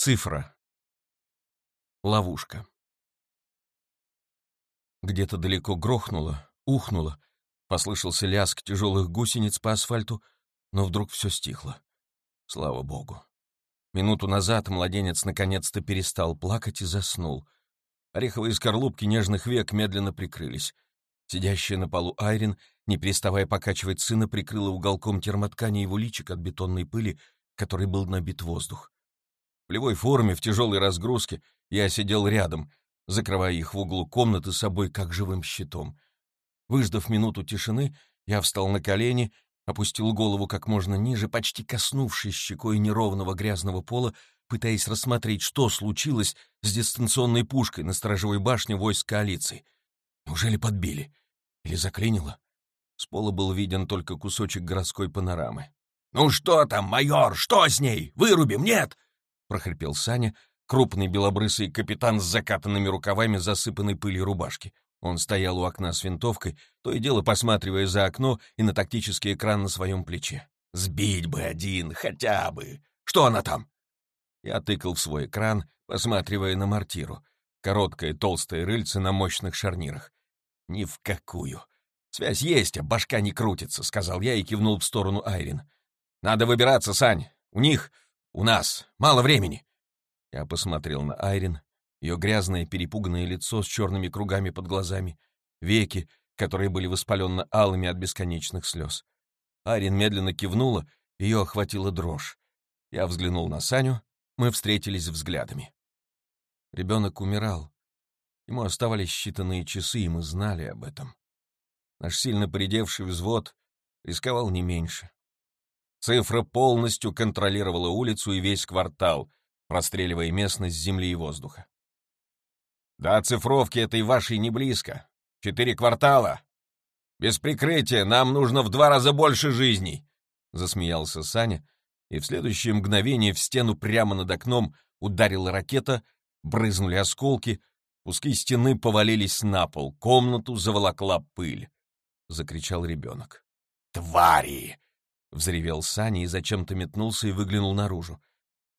Цифра. Ловушка. Где-то далеко грохнуло, ухнуло, послышался лязг тяжелых гусениц по асфальту, но вдруг все стихло. Слава богу. Минуту назад младенец наконец-то перестал плакать и заснул. Ореховые скорлупки нежных век медленно прикрылись. Сидящая на полу Айрин, не переставая покачивать сына, прикрыла уголком термоткани его личик от бетонной пыли, которой был набит воздух. В полевой форме, в тяжелой разгрузке, я сидел рядом, закрывая их в углу комнаты собой как живым щитом. Выждав минуту тишины, я встал на колени, опустил голову как можно ниже, почти коснувшись щекой неровного грязного пола, пытаясь рассмотреть, что случилось с дистанционной пушкой на сторожевой башне войск коалиции. Неужели подбили? Или заклинило? С пола был виден только кусочек городской панорамы. «Ну что там, майор, что с ней? Вырубим, нет?» — прохрипел Саня, крупный белобрысый капитан с закатанными рукавами засыпанной пылью рубашки. Он стоял у окна с винтовкой, то и дело посматривая за окно и на тактический экран на своем плече. «Сбить бы один, хотя бы! Что она там?» Я тыкал в свой экран, посматривая на мортиру. Короткое толстое рыльце на мощных шарнирах. «Ни в какую!» «Связь есть, а башка не крутится», — сказал я и кивнул в сторону Айрин. «Надо выбираться, Сань. У них, у нас, мало времени». Я посмотрел на Айрин, ее грязное перепуганное лицо с черными кругами под глазами, веки, которые были воспаленно алыми от бесконечных слез. Айрин медленно кивнула, ее охватила дрожь. Я взглянул на Саню, мы встретились взглядами. Ребенок умирал. Ему оставались считанные часы, и мы знали об этом. Наш сильно поредевший взвод рисковал не меньше. Цифра полностью контролировала улицу и весь квартал, простреливая местность земли и воздуха. «До цифровки этой вашей не близко. Четыре квартала. Без прикрытия нам нужно в два раза больше жизней!» Засмеялся Саня, и в следующее мгновение в стену прямо над окном ударила ракета, брызнули осколки, куски стены повалились на пол, комнату заволокла пыль. — закричал ребенок. «Твари!» — взревел Саня и зачем-то метнулся и выглянул наружу.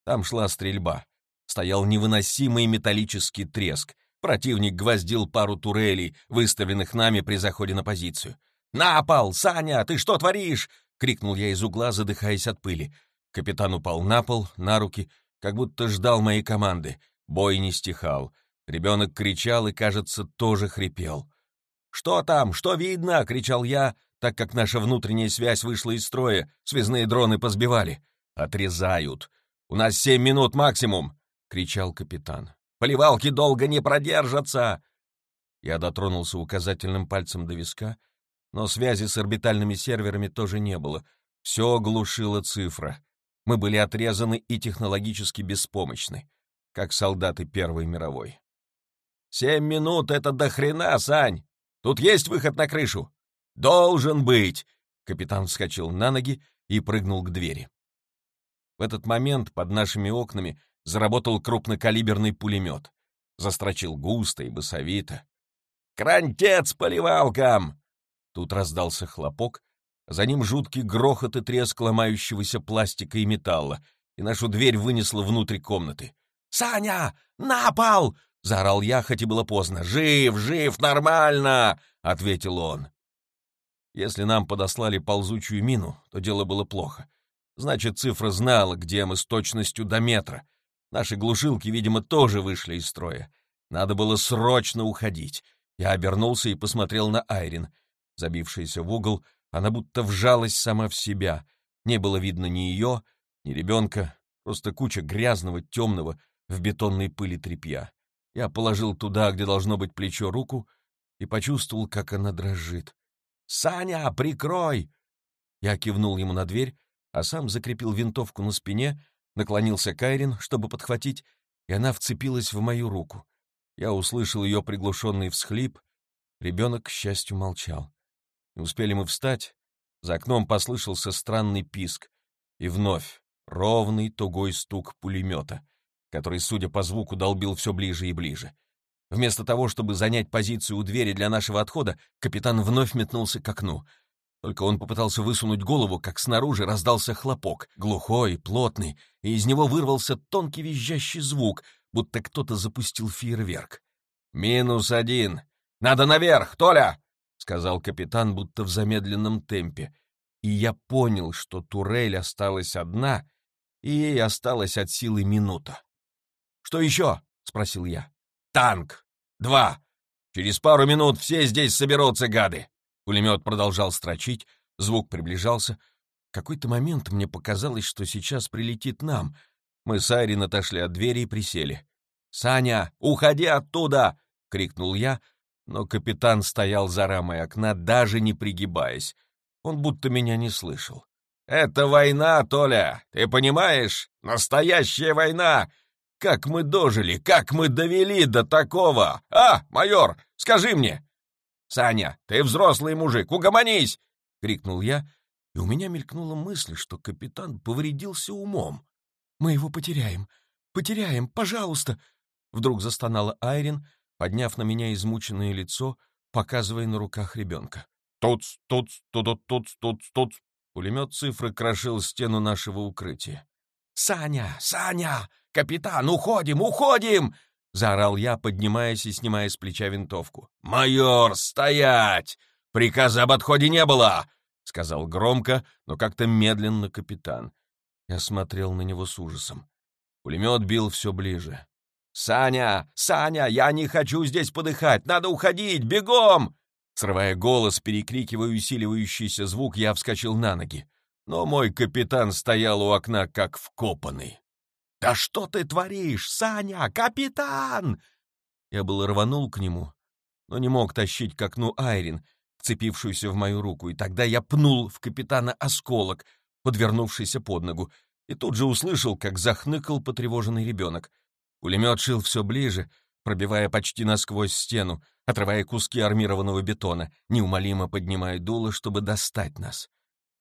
Там шла стрельба. Стоял невыносимый металлический треск. Противник гвоздил пару турелей, выставленных нами при заходе на позицию. «На пол! Саня, ты что творишь?» — крикнул я из угла, задыхаясь от пыли. Капитан упал на пол, на руки, как будто ждал моей команды. Бой не стихал. Ребенок кричал и, кажется, тоже хрипел. «Что там? Что видно?» — кричал я, так как наша внутренняя связь вышла из строя, связные дроны позбивали. «Отрезают! У нас семь минут максимум!» — кричал капитан. «Поливалки долго не продержатся!» Я дотронулся указательным пальцем до виска, но связи с орбитальными серверами тоже не было. Все глушила цифра. Мы были отрезаны и технологически беспомощны, как солдаты Первой мировой. «Семь минут — это до хрена, Сань! Тут есть выход на крышу?» «Должен быть!» Капитан вскочил на ноги и прыгнул к двери. В этот момент под нашими окнами заработал крупнокалиберный пулемет. Застрочил густо и басовито. «Крантец поливалкам!» Тут раздался хлопок, за ним жуткий грохот и треск ломающегося пластика и металла, и нашу дверь вынесло внутрь комнаты. «Саня! На пол!» — заорал я, хоть и было поздно. «Жив, жив, нормально!» — ответил он. Если нам подослали ползучую мину, то дело было плохо. Значит, цифра знала, где мы с точностью до метра. Наши глушилки, видимо, тоже вышли из строя. Надо было срочно уходить. Я обернулся и посмотрел на Айрин. Забившаяся в угол, она будто вжалась сама в себя. Не было видно ни ее, ни ребенка, просто куча грязного, темного, в бетонной пыли тряпья. Я положил туда, где должно быть плечо, руку и почувствовал, как она дрожит. «Саня, прикрой!» Я кивнул ему на дверь, а сам закрепил винтовку на спине, наклонился к Айрин, чтобы подхватить, и она вцепилась в мою руку. Я услышал ее приглушенный всхлип. Ребенок, к счастью, молчал. Не успели мы встать, за окном послышался странный писк, и вновь ровный тугой стук пулемета — который, судя по звуку, долбил все ближе и ближе. Вместо того, чтобы занять позицию у двери для нашего отхода, капитан вновь метнулся к окну. Только он попытался высунуть голову, как снаружи раздался хлопок, глухой, плотный, и из него вырвался тонкий визжащий звук, будто кто-то запустил фейерверк. «Минус один! Надо наверх, Толя!» — сказал капитан, будто в замедленном темпе. И я понял, что турель осталась одна, и ей осталась от силы минута. «Что еще?» — спросил я. «Танк! Два! Через пару минут все здесь соберутся, гады!» Пулемет продолжал строчить, звук приближался. В какой-то момент мне показалось, что сейчас прилетит нам. Мы с Айрин отошли от двери и присели. «Саня, уходи оттуда!» — крикнул я, но капитан стоял за рамой окна, даже не пригибаясь. Он будто меня не слышал. «Это война, Толя! Ты понимаешь? Настоящая война! Как мы дожили, как мы довели до такого! А, майор, скажи мне!» «Саня, ты взрослый мужик, угомонись!» — крикнул я, и у меня мелькнула мысль, что капитан повредился умом. «Мы его потеряем! Потеряем! Пожалуйста!» Вдруг застонала Айрин, подняв на меня измученное лицо, показывая на руках ребенка. «Туц, туц, тудут, туц, туц, туц!» Пулемет цифры крошил стену нашего укрытия. «Саня! Саня! Капитан, уходим, уходим!» — заорал я, поднимаясь и снимая с плеча винтовку. «Майор, стоять! Приказа об отходе не было!» — сказал громко, но как-то медленно капитан. Я смотрел на него с ужасом. Пулемет бил все ближе. «Саня! Саня! Я не хочу здесь подыхать! Надо уходить! Бегом!» Срывая голос, перекрикивая усиливающийся звук, я вскочил на ноги. Но мой капитан стоял у окна, как вкопанный. «Да что ты творишь, Саня? Капитан!» Я был рванул к нему, но не мог тащить к окну Айрин, вцепившуюся в мою руку, и тогда я пнул в капитана осколок, подвернувшийся под ногу, и тут же услышал, как захныкал потревоженный ребенок. Пулемет шил все ближе, пробивая почти насквозь стену, отрывая куски армированного бетона, неумолимо поднимая дуло, чтобы достать нас.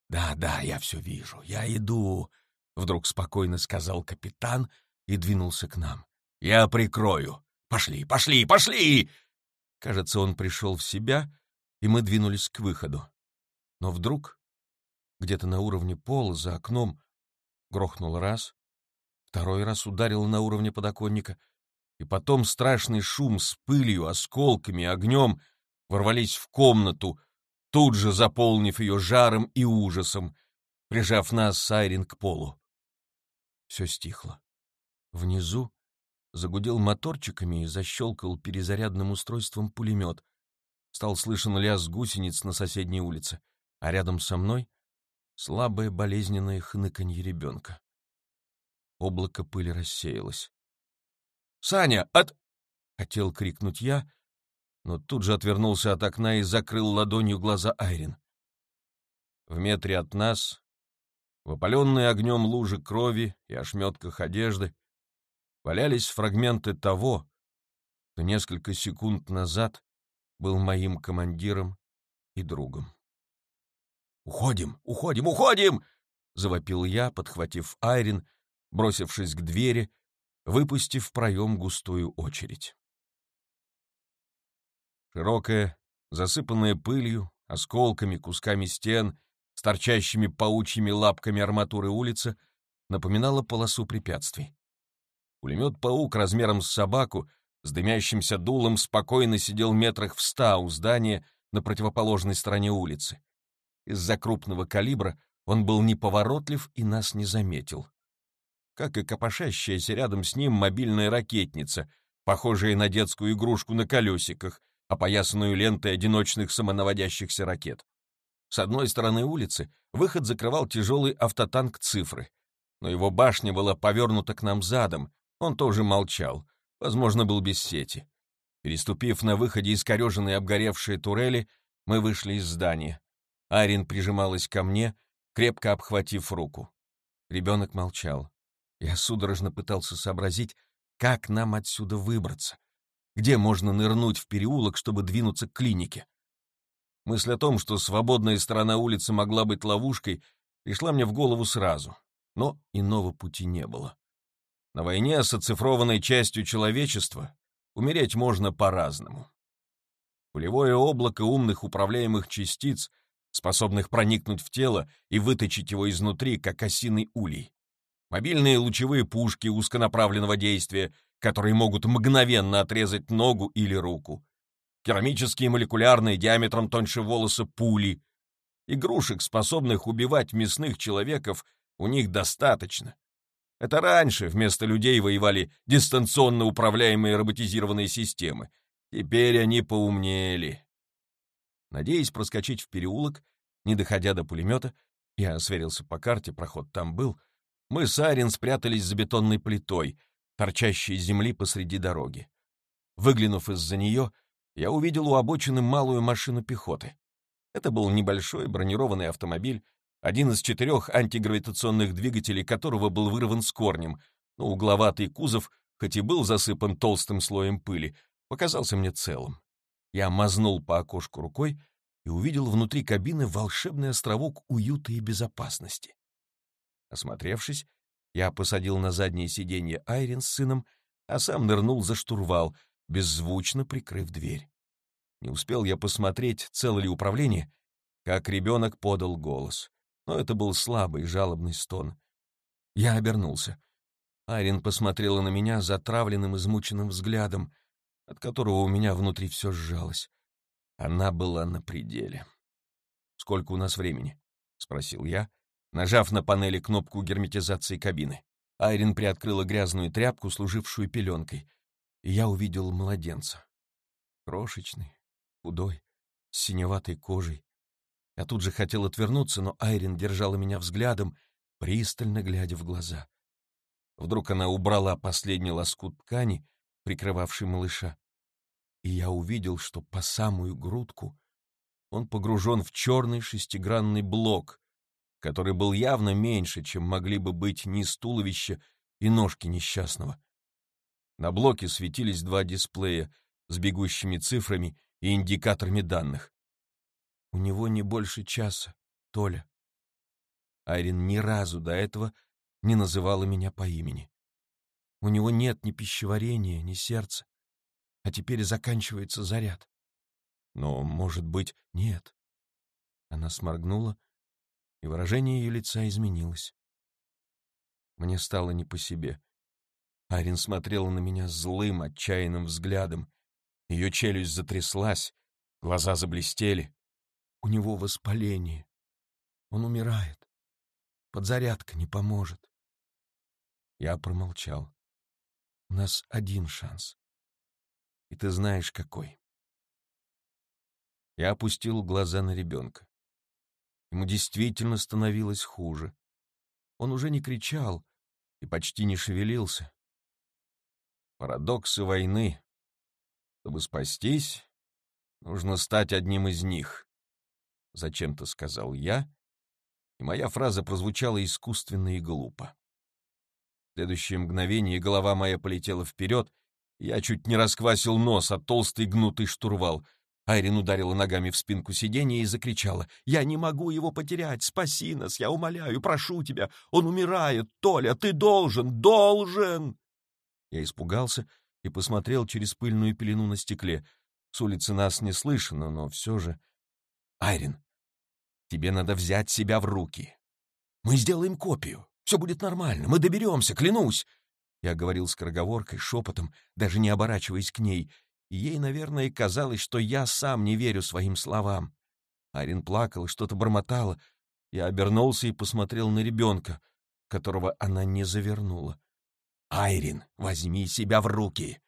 «Да, да, я все вижу, я иду», Вдруг спокойно сказал капитан и двинулся к нам. «Я прикрою! Пошли, пошли, пошли!» Кажется, он пришел в себя, и мы двинулись к выходу. Но вдруг, где-то на уровне пола, за окном, грохнул раз, второй раз ударил на уровне подоконника, и потом страшный шум с пылью, осколками, огнем ворвались в комнату, тут же заполнив ее жаром и ужасом, прижав нас с Айрин к полу. Все стихло. Внизу загудел моторчиками и защелкал перезарядным устройством пулемет. Стал слышен лязг гусениц на соседней улице, а рядом со мной слабое болезненное хныканье ребенка. Облако пыли рассеялось. «Саня, от...» — хотел крикнуть я, но тут же отвернулся от окна и закрыл ладонью глаза Айрин. В метре от нас в опаленной огнем лужи крови и ошметках одежды валялись фрагменты того, кто несколько секунд назад был моим командиром и другом. «Уходим! Уходим! Уходим!» — завопил я, подхватив Айрин, бросившись к двери, выпустив в проем густую очередь. Широкая, засыпанная пылью, осколками, кусками стен с торчащими паучьими лапками арматуры улица напоминала полосу препятствий. Пулемет-паук размером с собаку с дымящимся дулом спокойно сидел метрах в ста у здания на противоположной стороне улицы. Из-за крупного калибра он был неповоротлив и нас не заметил. Как и копошащаяся рядом с ним мобильная ракетница, похожая на детскую игрушку на колесиках, опоясанную лентой одиночных самонаводящихся ракет. С одной стороны улицы выход закрывал тяжелый автотанк «Цифры», но его башня была повернута к нам задом, он тоже молчал, возможно, был без сети. Переступив на выходе искореженные обгоревшие турели, мы вышли из здания. Арин прижималась ко мне, крепко обхватив руку. Ребенок молчал. Я судорожно пытался сообразить, как нам отсюда выбраться. Где можно нырнуть в переулок, чтобы двинуться к клинике? Мысль о том, что свободная сторона улицы могла быть ловушкой, пришла мне в голову сразу, но иного пути не было. На войне с оцифрованной частью человечества умереть можно по-разному. Пулевое облако умных управляемых частиц способных проникнуть в тело и выточить его изнутри, как осиный улей. Мобильные лучевые пушки узконаправленного действия, которые могут мгновенно отрезать ногу или руку. Керамические молекулярные диаметром тоньше волоса пули. Игрушек, способных убивать мясных человеков, у них достаточно. Это раньше вместо людей воевали дистанционно управляемые роботизированные системы. Теперь они поумнели. Надеясь проскочить в переулок, не доходя до пулемета, я сверился по карте, проход там был, мы с Айрин спрятались за бетонной плитой, торчащей из земли посреди дороги. Выглянув из-за нее, я увидел у обочины малую машину пехоты. Это был небольшой бронированный автомобиль, один из четырех антигравитационных двигателей которого был вырван с корнем, но угловатый кузов, хоть и был засыпан толстым слоем пыли, показался мне целым. Я мазнул по окошку рукой и увидел внутри кабины волшебный островок уюта и безопасности. Осмотревшись, я посадил на заднее сиденье Айрин с сыном, а сам нырнул за штурвал, беззвучно прикрыв дверь. Не успел я посмотреть, цело ли управление, как ребенок подал голос но это был слабый, жалобный стон. Я обернулся. Айрин посмотрела на меня затравленным, измученным взглядом, от которого у меня внутри все сжалось. Она была на пределе. «Сколько у нас времени?» — спросил я, нажав на панели кнопку герметизации кабины. Айрин приоткрыла грязную тряпку, служившую пеленкой, и я увидел младенца. Крошечный, худой, с синеватой кожей, я тут же хотел отвернуться, но Айрин держала меня взглядом, пристально глядя в глаза. Вдруг она убрала последний лоскут ткани, прикрывавший малыша, и я увидел, что по самую грудку он погружен в черный шестигранный блок, который был явно меньше, чем могли бы быть низ туловища и ножки несчастного. На блоке светились два дисплея с бегущими цифрами и индикаторами данных. У него не больше часа, Толя. Айрин ни разу до этого не называла меня по имени. У него нет ни пищеварения, ни сердца. А теперь заканчивается заряд. Но, может быть, нет. Она сморгнула, и выражение ее лица изменилось. Мне стало не по себе. Айрин смотрела на меня злым, отчаянным взглядом. Ее челюсть затряслась, глаза заблестели. У него воспаление. Он умирает. Подзарядка не поможет. Я промолчал. У нас один шанс. И ты знаешь, какой. Я опустил глаза на ребенка. Ему действительно становилось хуже. Он уже не кричал и почти не шевелился. Парадоксы войны. Чтобы спастись, нужно стать одним из них. — зачем-то сказал я, и моя фраза прозвучала искусственно и глупо. В следующее мгновение голова моя полетела вперед, я чуть не расквасил нос от толстый гнутый штурвал. Айрин ударила ногами в спинку сиденья и закричала. «Я не могу его потерять! Спаси нас! Я умоляю, прошу тебя! Он умирает! Толя, ты должен! Должен!» Я испугался и посмотрел через пыльную пелену на стекле. С улицы нас не слышно, но все же Айрин, тебе надо взять себя в руки. Мы сделаем копию. Все будет нормально. Мы доберемся, клянусь. Я говорил скороговоркой, шепотом, даже не оборачиваясь к ней. Ей, наверное, казалось, что я сам не верю своим словам. Айрин плакала, что-то бормотала. Я обернулся и посмотрел на ребенка, которого она не завернула. «Айрин, возьми себя в руки!»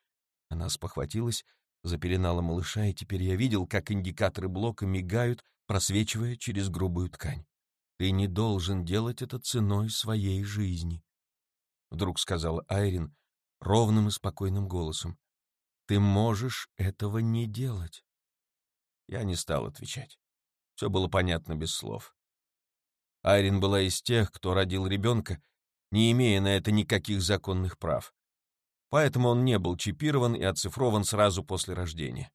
Она спохватилась, запеленала малыша, и теперь я видел, как индикаторы блока мигают, просвечивая через грубую ткань. «Ты не должен делать это ценой своей жизни», — вдруг сказала Айрин ровным и спокойным голосом. «Ты можешь этого не делать». Я не стал отвечать. Все было понятно без слов. Айрин была из тех, кто родил ребенка, не имея на это никаких законных прав поэтому он не был чипирован и оцифрован сразу после рождения.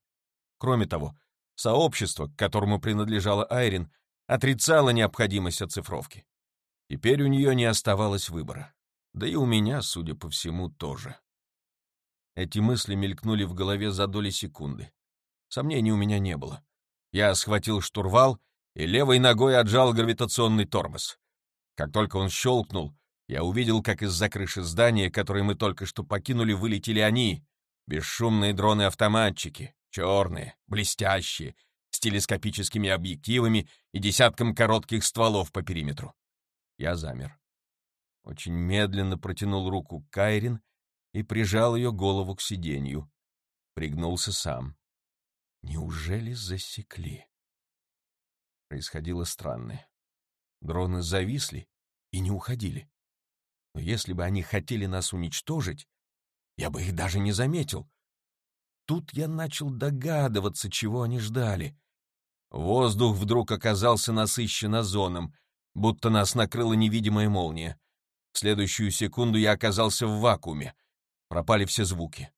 Кроме того, сообщество, к которому принадлежала Айрин, отрицало необходимость оцифровки. Теперь у нее не оставалось выбора. Да и у меня, судя по всему, тоже. Эти мысли мелькнули в голове за доли секунды. Сомнений у меня не было. Я схватил штурвал и левой ногой отжал гравитационный тормоз. Как только он щелкнул, я увидел, как из-за крыши здания, которое мы только что покинули, вылетели они, бесшумные дроны-автоматчики, черные, блестящие, с телескопическими объективами и десятком коротких стволов по периметру. Я замер. Очень медленно протянул руку Кайрин и прижал ее голову к сиденью. Пригнулся сам. Неужели засекли? Происходило странное. Дроны зависли и не уходили. Но если бы они хотели нас уничтожить, я бы их даже не заметил. Тут я начал догадываться, чего они ждали. Воздух вдруг оказался насыщен озоном, будто нас накрыла невидимая молния. В следующую секунду я оказался в вакууме. Пропали все звуки.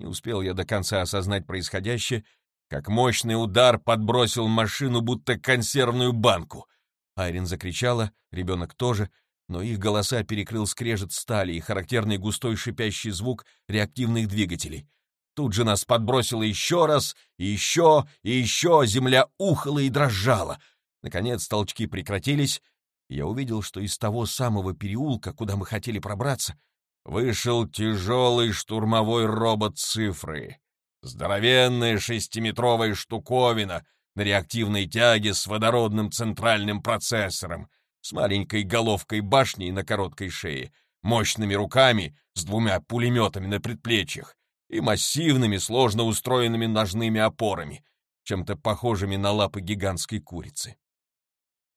Не успел я до конца осознать происходящее, как мощный удар подбросил машину, будто консервную банку. Айрин закричала, ребенок тоже, но их голоса перекрыл скрежет стали и характерный густой шипящий звук реактивных двигателей. Тут же нас подбросило еще раз, и еще, и еще, земля ухала и дрожала. Наконец толчки прекратились, и я увидел, что из того самого переулка, куда мы хотели пробраться, вышел тяжелый штурмовой робот цифры. Здоровенная шестиметровая штуковина на реактивной тяге с водородным центральным процессором — с маленькой головкой башни на короткой шее, мощными руками с двумя пулеметами на предплечьях и массивными, сложно устроенными ножными опорами, чем-то похожими на лапы гигантской курицы.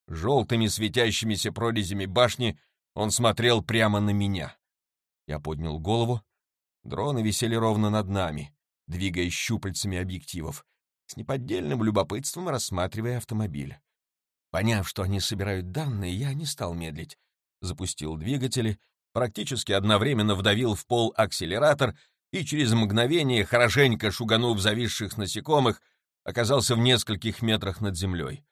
Желтыми светящимися прорезями башни он смотрел прямо на меня. Я поднял голову. Дроны висели ровно над нами, двигая щупальцами объективов, с неподдельным любопытством рассматривая автомобиль. Поняв, что они собирают данные, я не стал медлить. Запустил двигатели, практически одновременно вдавил в пол акселератор и через мгновение, хорошенько шуганув зависших насекомых, оказался в нескольких метрах над землей.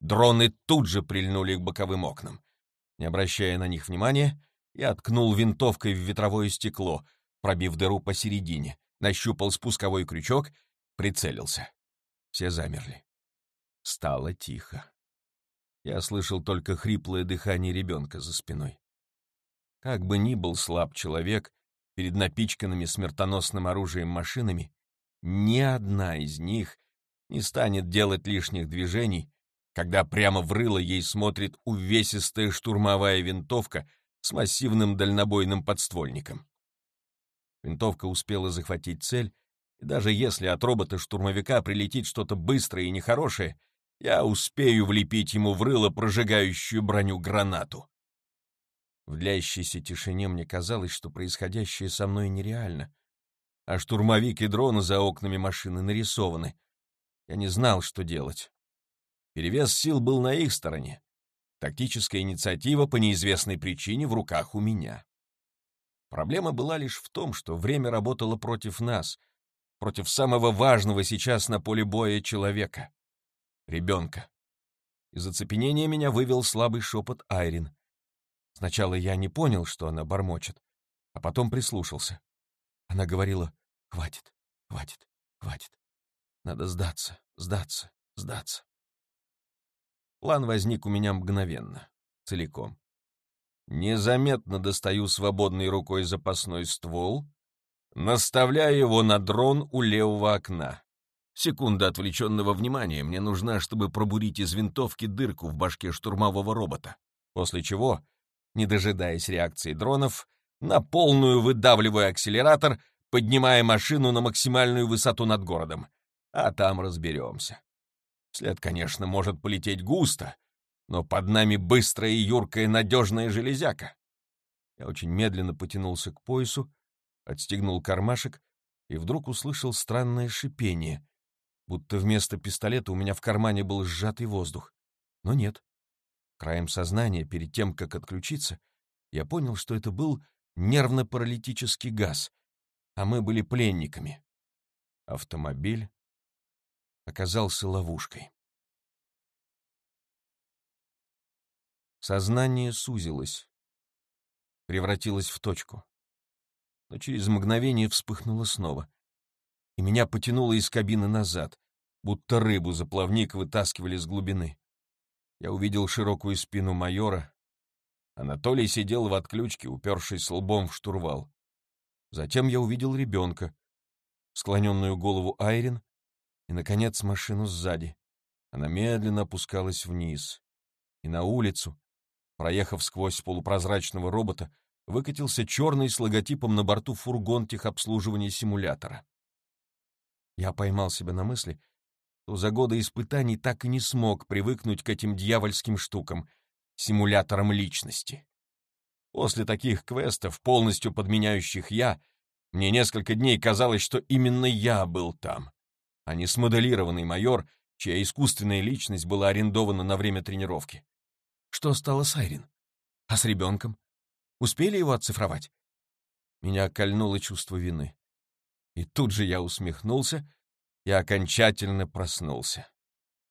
Дроны тут же прильнули к боковым окнам. Не обращая на них внимания, я ткнул винтовкой в ветровое стекло, пробив дыру посередине, нащупал спусковой крючок, прицелился. Все замерли. Стало тихо. Я слышал только хриплое дыхание ребенка за спиной. Как бы ни был слаб человек перед напичканными смертоносным оружием машинами, ни одна из них не станет делать лишних движений, когда прямо в рыло ей смотрит увесистая штурмовая винтовка с массивным дальнобойным подствольником. Винтовка успела захватить цель, и даже если от робота-штурмовика прилетит что-то быстрое и нехорошее, я успею влепить ему в рыло прожигающую броню гранату. В длящейся тишине мне казалось, что происходящее со мной нереально, а штурмовик и дроны за окнами машины нарисованы. Я не знал, что делать. Перевес сил был на их стороне. Тактическая инициатива по неизвестной причине в руках у меня. Проблема была лишь в том, что время работало против нас, против самого важного сейчас на поле боя человека ребенка. Из оцепенения меня вывел слабый шепот Айрин. Сначала я не понял, что она бормочет, а потом прислушался. Она говорила «Хватит, хватит, хватит. Надо сдаться, сдаться, сдаться». План возник у меня мгновенно, целиком. Незаметно достаю свободной рукой запасной ствол, наставляя его на дрон у левого окна. Секунда отвлеченного внимания мне нужна, чтобы пробурить из винтовки дырку в башке штурмового робота, после чего, не дожидаясь реакции дронов, на полную выдавливаю акселератор, поднимая машину на максимальную высоту над городом. А там разберемся. След, конечно, может полететь густо, но под нами быстрая и юркая надежная железяка. Я очень медленно потянулся к поясу, отстегнул кармашек и вдруг услышал странное шипение, будто вместо пистолета у меня в кармане был сжатый воздух. Но нет. Краем сознания, перед тем, как отключиться, я понял, что это был нервно-паралитический газ, а мы были пленниками. Автомобиль оказался ловушкой. Сознание сузилось, превратилось в точку. Но через мгновение вспыхнуло снова и меня потянуло из кабины назад, будто рыбу за плавник вытаскивали с глубины. Я увидел широкую спину майора. Анатолий сидел в отключке, упершись лбом в штурвал. Затем я увидел ребенка, склоненную голову Айрин и, наконец, машину сзади. Она медленно опускалась вниз. И на улицу, проехав сквозь полупрозрачного робота, выкатился черный с логотипом на борту фургон техобслуживания симулятора. Я поймал себя на мысли, что за годы испытаний так и не смог привыкнуть к этим дьявольским штукам, симуляторам личности. После таких квестов, полностью подменяющих «я», мне несколько дней казалось, что именно я был там, а не смоделированный майор, чья искусственная личность была арендована на время тренировки. Что стало с Айрин? А с ребенком? Успели его оцифровать? Меня кольнуло чувство вины. И тут же я усмехнулся и окончательно проснулся.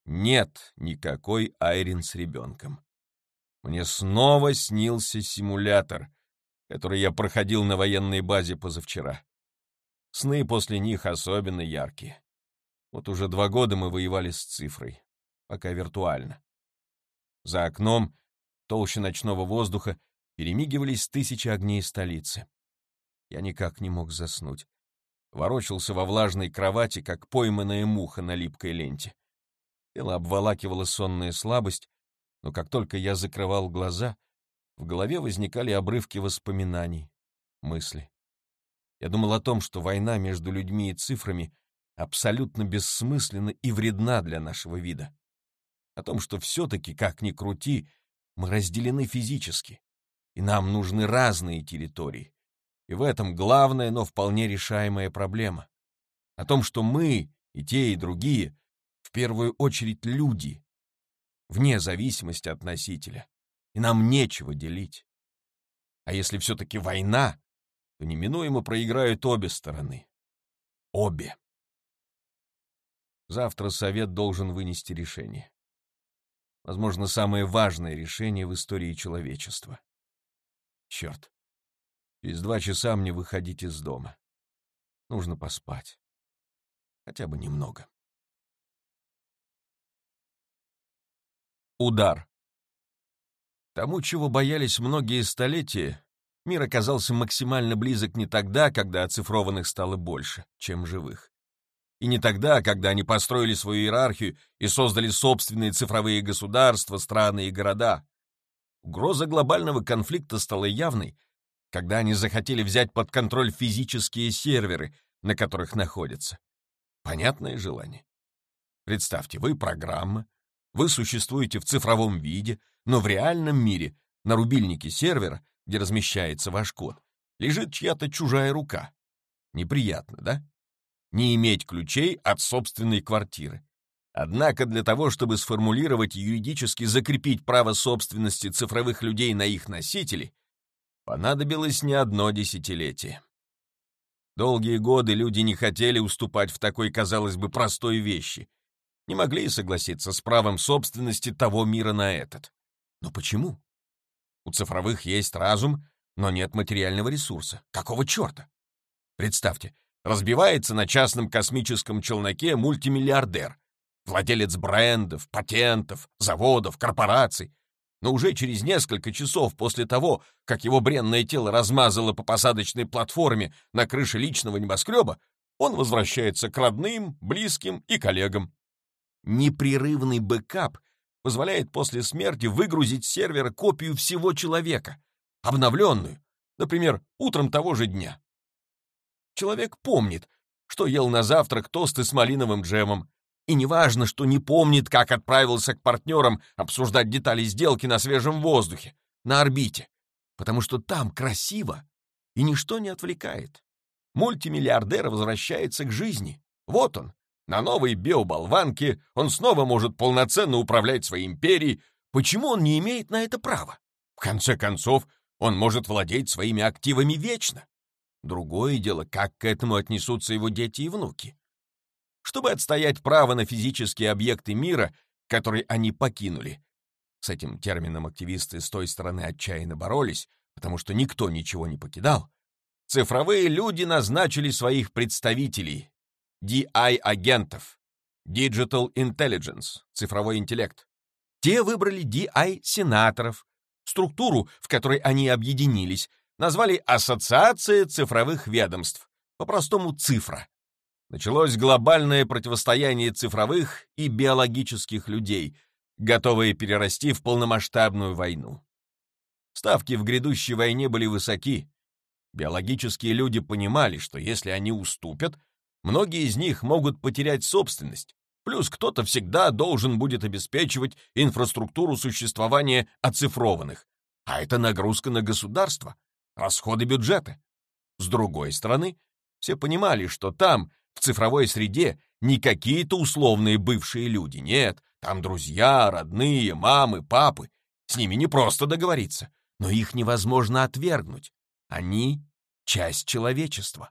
Нет никакой Айрин с ребенком. Мне снова снился симулятор, который я проходил на военной базе позавчера. Сны после них особенно яркие. Вот уже два года мы воевали с цифрой, пока виртуально. За окном, толще ночного воздуха, перемигивались тысячи огней столицы. Я никак не мог заснуть. Ворочался во влажной кровати, как пойманная муха на липкой ленте. Тело обволакивала сонная слабость, но как только я закрывал глаза, в голове возникали обрывки воспоминаний, мысли. Я думал о том, что война между людьми и цифрами абсолютно бессмысленна и вредна для нашего вида. О том, что все-таки, как ни крути, мы разделены физически, и нам нужны разные территории. И в этом главная, но вполне решаемая проблема. О том, что мы, и те, и другие, в первую очередь люди, вне зависимости от носителя, и нам нечего делить. А если все-таки война, то неминуемо проиграют обе стороны. Обе. Завтра совет должен вынести решение. Возможно, самое важное решение в истории человечества. Черт. Через два часа мне выходить из дома. Нужно поспать. Хотя бы немного. Удар. Тому, чего боялись многие столетия, мир оказался максимально близок не тогда, когда оцифрованных стало больше, чем живых. И не тогда, когда они построили свою иерархию и создали собственные цифровые государства, страны и города. Угроза глобального конфликта стала явной, когда они захотели взять под контроль физические серверы, на которых находятся. Понятное желание. Представьте, вы программа, вы существуете в цифровом виде, но в реальном мире на рубильнике сервера, где размещается ваш код, лежит чья-то чужая рука. Неприятно, да? Не иметь ключей от собственной квартиры. Однако для того, чтобы сформулировать и юридически закрепить право собственности цифровых людей на их носителей, понадобилось не одно десятилетие. Долгие годы люди не хотели уступать в такой, казалось бы, простой вещи, не могли согласиться с правом собственности того мира на этот. Но почему? У цифровых есть разум, но нет материального ресурса. Какого черта? Представьте, разбивается на частном космическом челноке мультимиллиардер, владелец брендов, патентов, заводов, корпораций. Но уже через несколько часов после того, как его бренное тело размазало по посадочной платформе на крыше личного небоскреба, он возвращается к родным, близким и коллегам. Непрерывный бэкап позволяет после смерти выгрузить с сервера копию всего человека, обновленную, например, утром того же дня. Человек помнит, что ел на завтрак тосты с малиновым джемом, и неважно, что не помнит, как отправился к партнерам обсуждать детали сделки на свежем воздухе, на орбите, потому что там красиво и ничто не отвлекает. Мультимиллиардер возвращается к жизни. Вот он, на новой биоболванке он снова может полноценно управлять своей империей. Почему он не имеет на это права? В конце концов, он может владеть своими активами вечно. Другое дело, как к этому отнесутся его дети и внуки. Чтобы отстоять право на физические объекты мира, который они покинули, с этим термином активисты с той стороны отчаянно боролись, потому что никто ничего не покидал, цифровые люди назначили своих представителей, DI-агентов, Digital Intelligence, цифровой интеллект. Те выбрали DI сенаторов, структуру, в которой они объединились, назвали Ассоциация цифровых ведомств, по-простому цифра. Началось глобальное противостояние цифровых и биологических людей, готовые перерасти в полномасштабную войну. Ставки в грядущей войне были высоки. Биологические люди понимали, что если они уступят, многие из них могут потерять собственность, плюс кто-то всегда должен будет обеспечивать инфраструктуру существования оцифрованных, а это нагрузка на государство, расходы бюджета. С другой стороны, все понимали, что там, в цифровой среде не какие-то условные бывшие люди, нет, там друзья, родные, мамы, папы. С ними не просто договориться, но их невозможно отвергнуть. Они — часть человечества.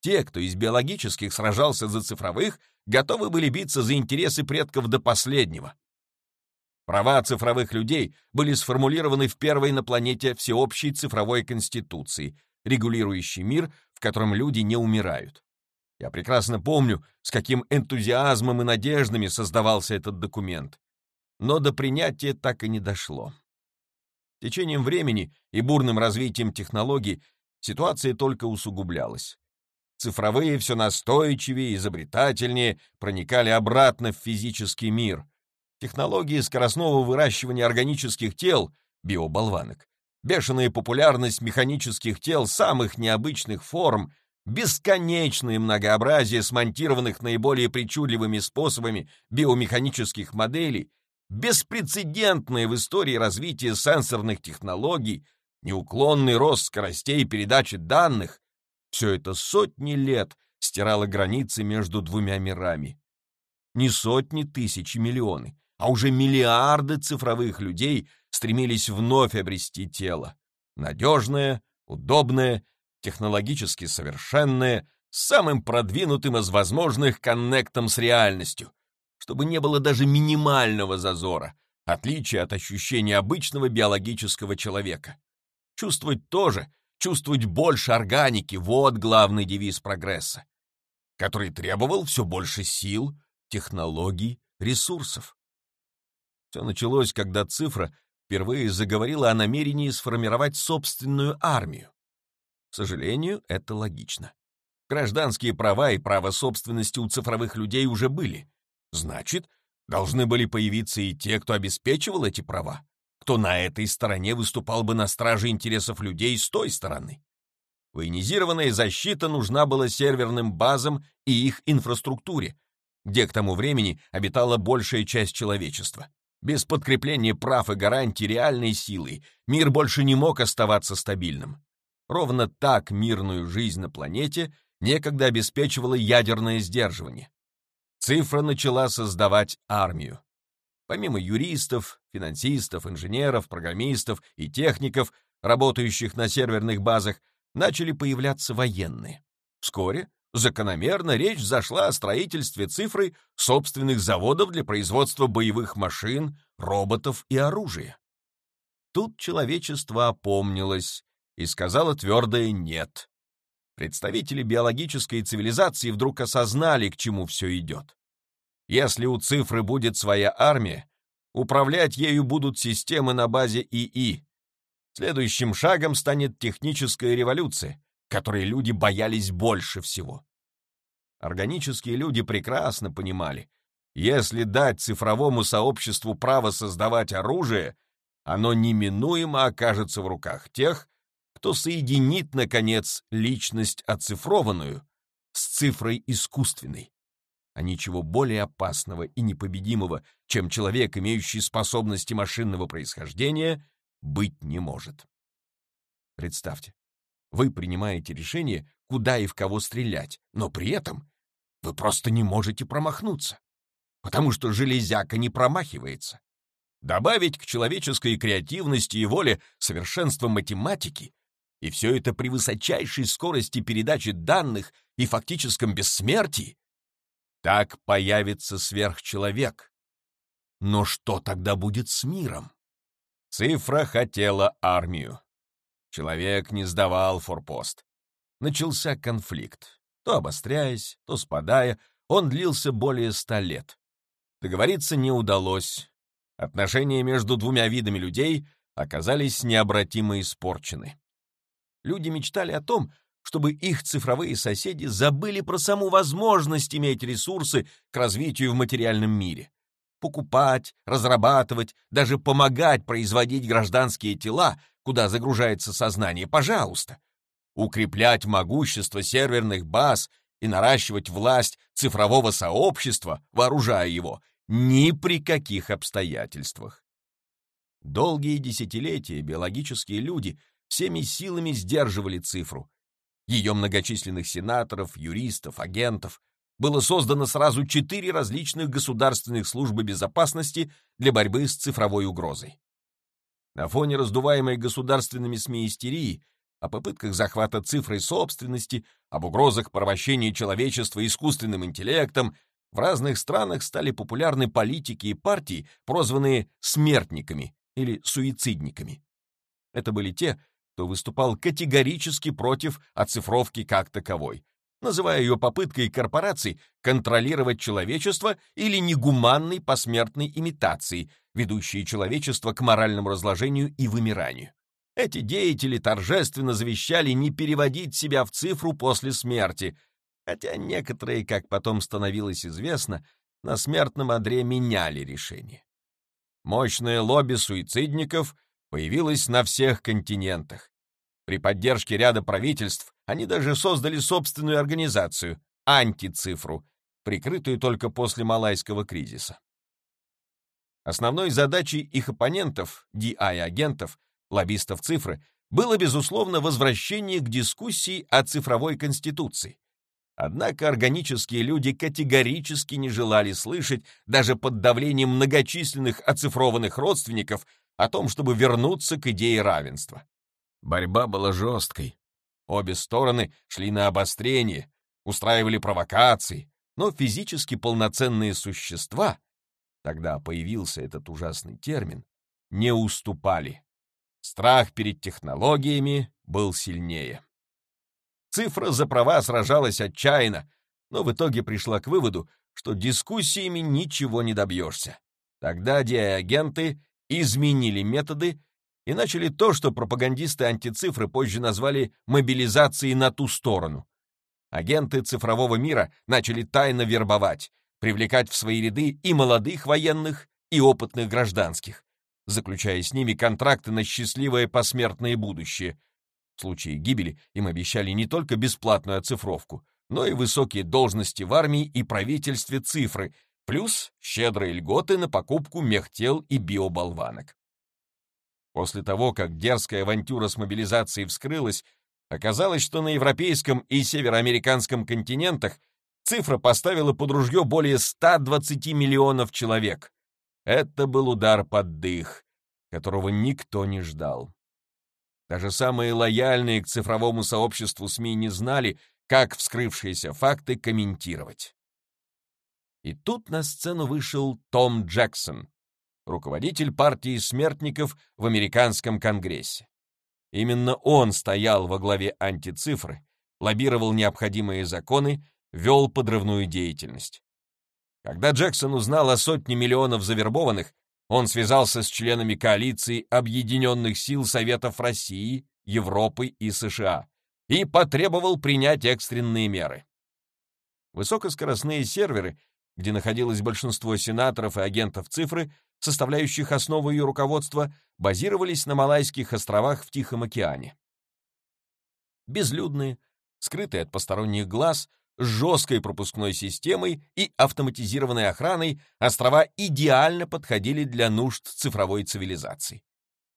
Те, кто из биологических сражался за цифровых, готовы были биться за интересы предков до последнего. Права цифровых людей были сформулированы в первой на планете всеобщей цифровой конституции, регулирующей мир, в котором люди не умирают. Я прекрасно помню, с каким энтузиазмом и надеждами создавался этот документ. Но до принятия так и не дошло. Течением времени и бурным развитием технологий ситуация только усугублялась. Цифровые все настойчивее, изобретательнее проникали обратно в физический мир. Технологии скоростного выращивания органических тел, биоболванок, бешеная популярность механических тел самых необычных форм — бесконечное многообразие смонтированных наиболее причудливыми способами биомеханических моделей, беспрецедентное в истории развитие сенсорных технологий, неуклонный рост скоростей передачи данных — все это сотни лет стирало границы между двумя мирами. Не сотни тысяч и миллионы, а уже миллиарды цифровых людей стремились вновь обрести тело. Надежное, удобное технологически совершенное, с самым продвинутым из возможных коннектом с реальностью, чтобы не было даже минимального зазора, отличия от ощущения обычного биологического человека. Чувствовать тоже, чувствовать больше органики — вот главный девиз прогресса, который требовал все больше сил, технологий, ресурсов. Все началось, когда цифра впервые заговорила о намерении сформировать собственную армию. К сожалению, это логично. Гражданские права и право собственности у цифровых людей уже были. Значит, должны были появиться и те, кто обеспечивал эти права, кто на этой стороне выступал бы на страже интересов людей с той стороны. Военизированная защита нужна была серверным базам и их инфраструктуре, где к тому времени обитала большая часть человечества. Без подкрепления прав и гарантий реальной силы мир больше не мог оставаться стабильным. Ровно так мирную жизнь на планете некогда обеспечивало ядерное сдерживание. Цифра начала создавать армию. Помимо юристов, финансистов, инженеров, программистов и техников, работающих на серверных базах, начали появляться военные. Вскоре, закономерно, речь зашла о строительстве цифрой собственных заводов для производства боевых машин, роботов и оружия. Тут человечество опомнилось и сказала твердое «нет». Представители биологической цивилизации вдруг осознали, к чему все идет. Если у цифры будет своя армия, управлять ею будут системы на базе ИИ. Следующим шагом станет техническая революция, которой люди боялись больше всего. Органические люди прекрасно понимали, если дать цифровому сообществу право создавать оружие, оно неминуемо окажется в руках тех, кто соединит, наконец, личность оцифрованную с цифрой искусственной. А ничего более опасного и непобедимого, чем человек, имеющий способности машинного происхождения, быть не может. Представьте, вы принимаете решение, куда и в кого стрелять, но при этом вы просто не можете промахнуться, потому что железяка не промахивается. Добавить к человеческой креативности и воле совершенство математики и все это при высочайшей скорости передачи данных и фактическом бессмертии, так появится сверхчеловек. Но что тогда будет с миром? Цифра хотела армию. Человек не сдавал форпост. Начался конфликт. То обостряясь, то спадая, он длился более ста лет. Договориться не удалось. Отношения между двумя видами людей оказались необратимо испорчены. Люди мечтали о том, чтобы их цифровые соседи забыли про саму возможность иметь ресурсы к развитию в материальном мире. Покупать, разрабатывать, даже помогать производить гражданские тела, куда загружается сознание, пожалуйста. Укреплять могущество серверных баз и наращивать власть цифрового сообщества, вооружая его, ни при каких обстоятельствах. Долгие десятилетия биологические люди всеми силами сдерживали цифру. Ее многочисленных сенаторов, юристов, агентов было создано сразу четыре различных государственных службы безопасности для борьбы с цифровой угрозой. На фоне раздуваемой государственными СМИ истерии о попытках захвата цифрой собственности, об угрозах порабощения человечества искусственным интеллектом, в разных странах стали популярны политики и партии, прозванные «смертниками» или «суицидниками». Это были те, кто выступал категорически против оцифровки как таковой, называя ее попыткой корпораций контролировать человечество или негуманной посмертной имитацией, ведущей человечество к моральному разложению и вымиранию. Эти деятели торжественно завещали не переводить себя в цифру после смерти, хотя некоторые, как потом становилось известно, на смертном одре меняли решение. Мощное лобби суицидников появилось на всех континентах. При поддержке ряда правительств они даже создали собственную организацию — антицифру, прикрытую только после Малайского кризиса. Основной задачей их оппонентов, DI-агентов, лоббистов цифры, было, безусловно, возвращение к дискуссии о цифровой конституции. Однако органические люди категорически не желали слышать, даже под давлением многочисленных оцифрованных родственников, о том, чтобы вернуться к идее равенства. Борьба была жесткой. Обе стороны шли на обострение, устраивали провокации, но физически полноценные существа, тогда появился этот ужасный термин, не уступали. Страх перед технологиями был сильнее. Цифра за права сражалась отчаянно, но в итоге пришла к выводу, что дискуссиями ничего не добьешься. Тогда диагенты изменили методы и начали то, что пропагандисты антицифры позже назвали мобилизацией на ту сторону. Агенты цифрового мира начали тайно вербовать, привлекать в свои ряды и молодых военных, и опытных гражданских, заключая с ними контракты на счастливое посмертное будущее, в случае гибели им обещали не только бесплатную оцифровку, но и высокие должности в армии и правительстве цифры, плюс щедрые льготы на покупку мехтел и биоболванок. После того, как дерзкая авантюра с мобилизацией вскрылась, оказалось, что на европейском и североамериканском континентах цифра поставила под ружье более 120 миллионов человек. Это был удар под дых, которого никто не ждал. Даже самые лояльные к цифровому сообществу СМИ не знали, как вскрывшиеся факты комментировать. И тут на сцену вышел Том Джексон, руководитель партии смертников в американском конгрессе. Именно он стоял во главе антицифры, лоббировал необходимые законы, вел подрывную деятельность. Когда Джексон узнал о сотне миллионов завербованных, он связался с членами коалиции Объединенных сил Советов России, Европы и США и потребовал принять экстренные меры. Высокоскоростные серверы, где находилось большинство сенаторов и агентов цифры, составляющих основу ее руководства, базировались на Малайских островах в Тихом океане. Безлюдные, скрытые от посторонних глаз, с жесткой пропускной системой и автоматизированной охраной острова идеально подходили для нужд цифровой цивилизации.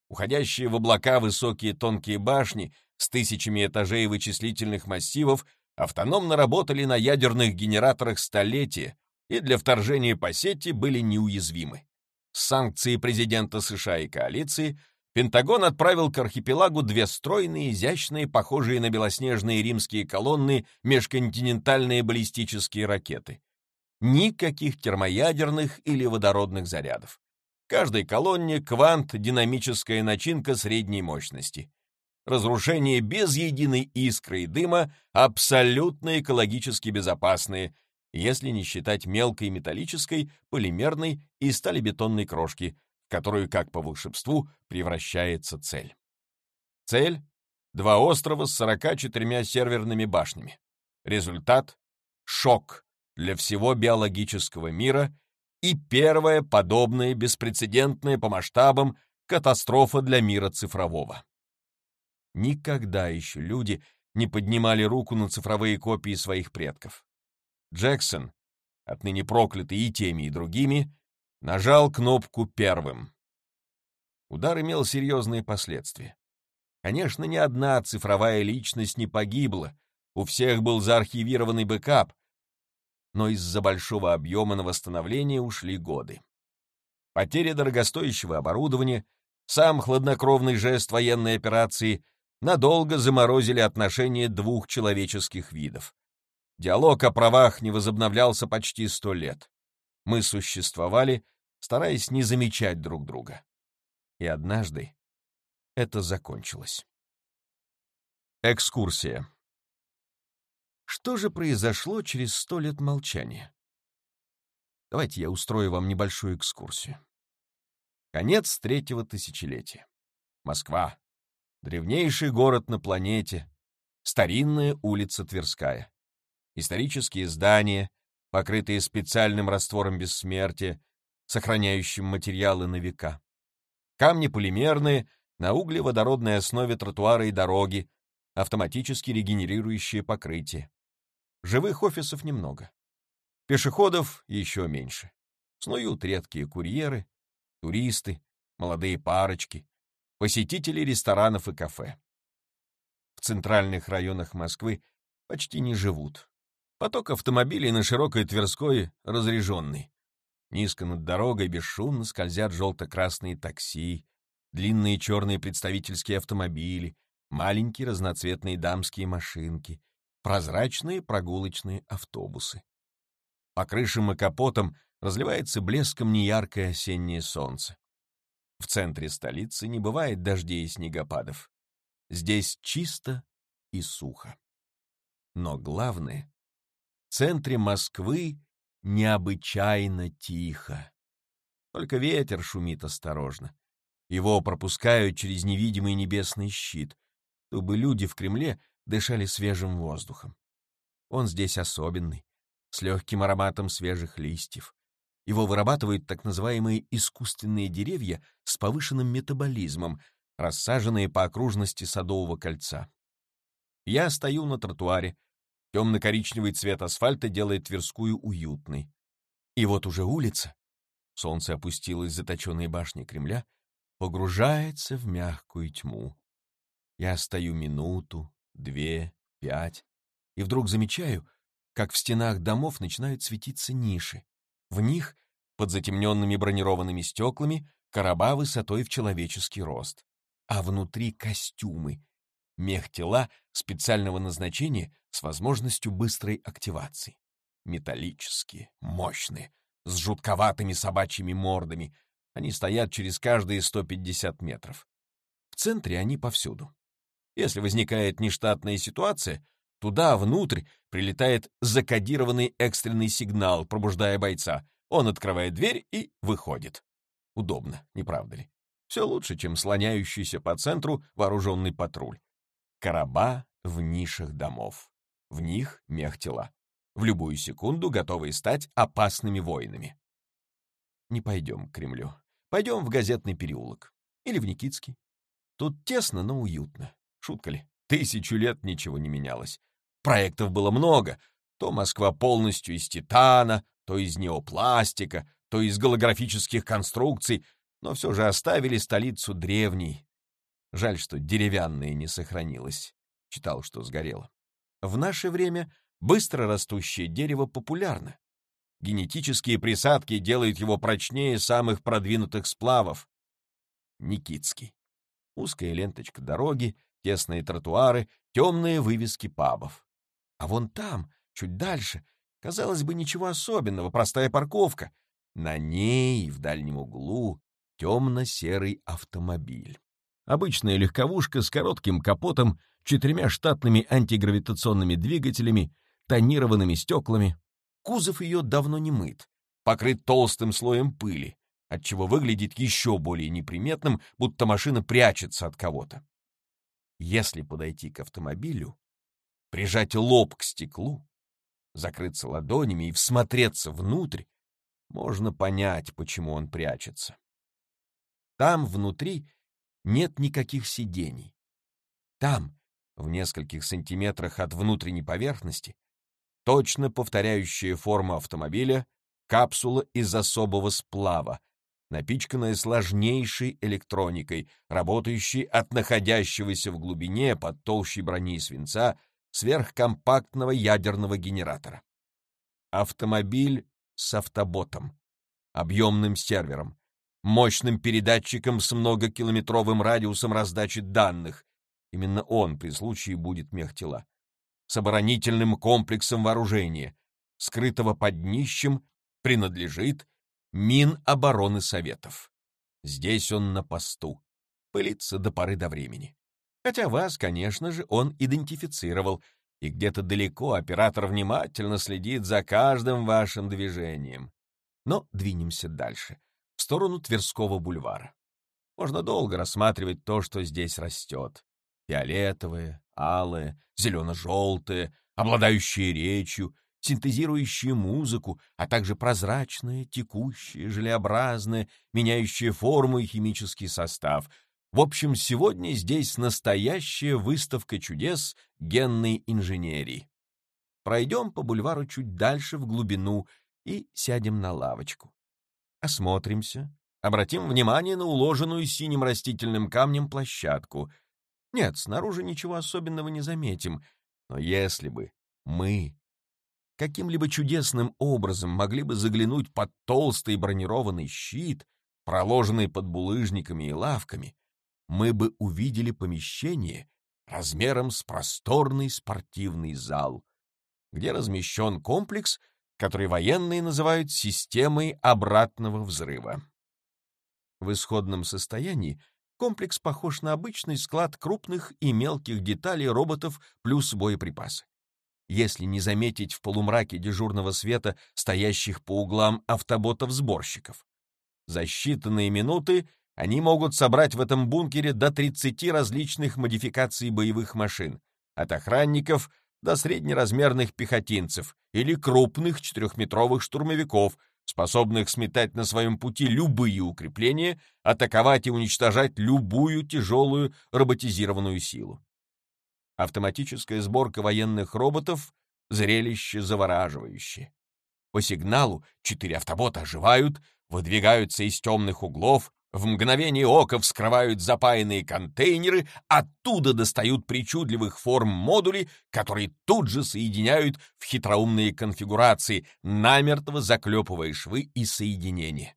Уходящие в облака высокие тонкие башни с тысячами этажей вычислительных массивов автономно работали на ядерных генераторах столетия и для вторжения по сети были неуязвимы. С санкции президента США и коалиции Пентагон отправил к архипелагу две стройные, изящные, похожие на белоснежные римские колонны, межконтинентальные баллистические ракеты. Никаких термоядерных или водородных зарядов. Каждой колонне квант динамическая начинка средней мощности. Разрушение без единой искры и дыма абсолютно экологически безопасные, если не считать мелкой металлической, полимерной и сталебетонной крошки, в которую, как по волшебству, превращается цель. Цель — два острова с 44 серверными башнями. Результат — шок для всего биологического мира и первая подобная беспрецедентная по масштабам катастрофа для мира цифрового. Никогда еще люди не поднимали руку на цифровые копии своих предков. Джексон, отныне проклятый и теми, и другими, нажал кнопку первым. Удар имел серьезные последствия. Конечно, ни одна цифровая личность не погибла, у всех был заархивированный бэкап, но из-за большого объема на восстановление ушли годы. Потеря дорогостоящего оборудования, сам хладнокровный жест военной операции надолго заморозили отношения двух человеческих видов. Диалог о правах не возобновлялся почти сто лет. Мы существовали, стараясь не замечать друг друга. И однажды это закончилось. Экскурсия. Что же произошло через сто лет молчания? Давайте я устрою вам небольшую экскурсию. Конец третьего тысячелетия. Москва. Древнейший город на планете. Старинная улица Тверская. Исторические здания, покрытые специальным раствором бессмертия, сохраняющим материалы на века. Камни полимерные, на углеводородной основе тротуары и дороги, автоматически регенерирующие покрытие. Живых офисов немного. Пешеходов еще меньше. Снуют редкие курьеры, туристы, молодые парочки, посетители ресторанов и кафе. В центральных районах Москвы почти не живут. Поток автомобилей на широкой Тверской разреженный. Низко над дорогой бесшумно скользят желто-красные такси, длинные черные представительские автомобили, маленькие разноцветные дамские машинки, прозрачные прогулочные автобусы. По крышам и капотам разливается блеском неяркое осеннее солнце. В центре столицы не бывает дождей и снегопадов. Здесь чисто и сухо. Но главное, в центре Москвы необычайно тихо. Только ветер шумит осторожно. Его пропускают через невидимый небесный щит, чтобы люди в Кремле дышали свежим воздухом. Он здесь особенный, с легким ароматом свежих листьев. Его вырабатывают так называемые искусственные деревья с повышенным метаболизмом, рассаженные по окружности Садового кольца. Я стою на тротуаре, темно-коричневый цвет асфальта делает Тверскую уютной. И вот уже улица, солнце опустилось за точенные башни Кремля, погружается в мягкую тьму. Я стою минуту, две, пять, и вдруг замечаю, как в стенах домов начинают светиться ниши. В них, под затемненными бронированными стеклами, короба высотой в человеческий рост. А внутри костюмы, мех тела специального назначения с возможностью быстрой активации. Металлические, мощные, с жутковатыми собачьими мордами. Они стоят через каждые 150 метров. В центре они повсюду. Если возникает нештатная ситуация, туда, внутрь, прилетает закодированный экстренный сигнал, пробуждая бойца. Он открывает дверь и выходит. Удобно, не правда ли? Все лучше, чем слоняющийся по центру вооруженный патруль. Короба в нишах домов. В них мех тела. В любую секунду готовые стать опасными воинами. Не пойдем к Кремлю. Пойдем в газетный переулок. Или в Никитский. Тут тесно, но уютно. Шутка ли? Тысячу лет ничего не менялось. Проектов было много. То Москва полностью из титана, то из неопластика, то из голографических конструкций, но все же оставили столицу древней. Жаль, что деревянная не сохранилась. Читал, что сгорело. В наше время быстро растущее дерево популярно. Генетические присадки делают его прочнее самых продвинутых сплавов. Никитский. Узкая ленточка дороги, тесные тротуары, темные вывески пабов. А вон там, чуть дальше, казалось бы, ничего особенного, простая парковка. На ней, в дальнем углу, темно-серый автомобиль. Обычная легковушка с коротким капотом, четырьмя штатными антигравитационными двигателями, тонированными стеклами. кузов ее давно не мыт, покрыт толстым слоем пыли, отчего выглядит еще более неприметным, будто машина прячется от кого-то. Если подойти к автомобилю, прижать лоб к стеклу, закрыться ладонями и всмотреться внутрь, можно понять, почему он прячется. Там внутри нет никаких сидений. Там, в нескольких сантиметрах от внутренней поверхности, точно повторяющая форму автомобиля, капсула из особого сплава, напичканная сложнейшей электроникой, работающей от находящегося в глубине под толщей брони свинца сверхкомпактного ядерного генератора. Автомобиль с автоботом, объемным сервером, мощным передатчиком с многокилометровым радиусом раздачи данных. Именно он при случае будет мехтела. С оборонительным комплексом вооружения, скрытого под днищем, принадлежит Минобороны Советов. Здесь он на посту, пылится до поры до времени. Хотя вас, конечно же, он идентифицировал, и где-то далеко оператор внимательно следит за каждым вашим движением. Но двинемся дальше, в сторону Тверского бульвара. Можно долго рассматривать то, что здесь растет. Фиолетовое, алое, зелено-желтое, обладающее речью, синтезирующие музыку, а также прозрачное, текущее, желеобразное, меняющее форму и химический состав. В общем, сегодня здесь настоящая выставка чудес генной инженерии. Пройдем по бульвару чуть дальше в глубину и сядем на лавочку. Осмотримся, обратим внимание на уложенную синим растительным камнем площадку. Нет, снаружи ничего особенного не заметим, но если бы мы каким-либо чудесным образом могли бы заглянуть под толстый бронированный щит, проложенный под булыжниками и лавками, мы бы увидели помещение размером с просторный спортивный зал, где размещен комплекс, который военные называют системой обратного взрыва. В исходном состоянии комплекс похож на обычный склад крупных и мелких деталей роботов плюс боеприпасы если не заметить в полумраке дежурного света стоящих по углам автоботов-сборщиков. За считанные минуты они могут собрать в этом бункере до 30 различных модификаций боевых машин, от охранников до среднеразмерных пехотинцев или крупных четырехметровых штурмовиков, способных сметать на своем пути любые укрепления, атаковать и уничтожать любую тяжелую роботизированную силу. Автоматическая сборка военных роботов — зрелище завораживающее. По сигналу четыре автобота оживают, выдвигаются из темных углов, в мгновение ока вскрывают запаянные контейнеры, оттуда достают причудливых форм модули, которые тут же соединяют в хитроумные конфигурации, намертво заклепывая швы и соединения.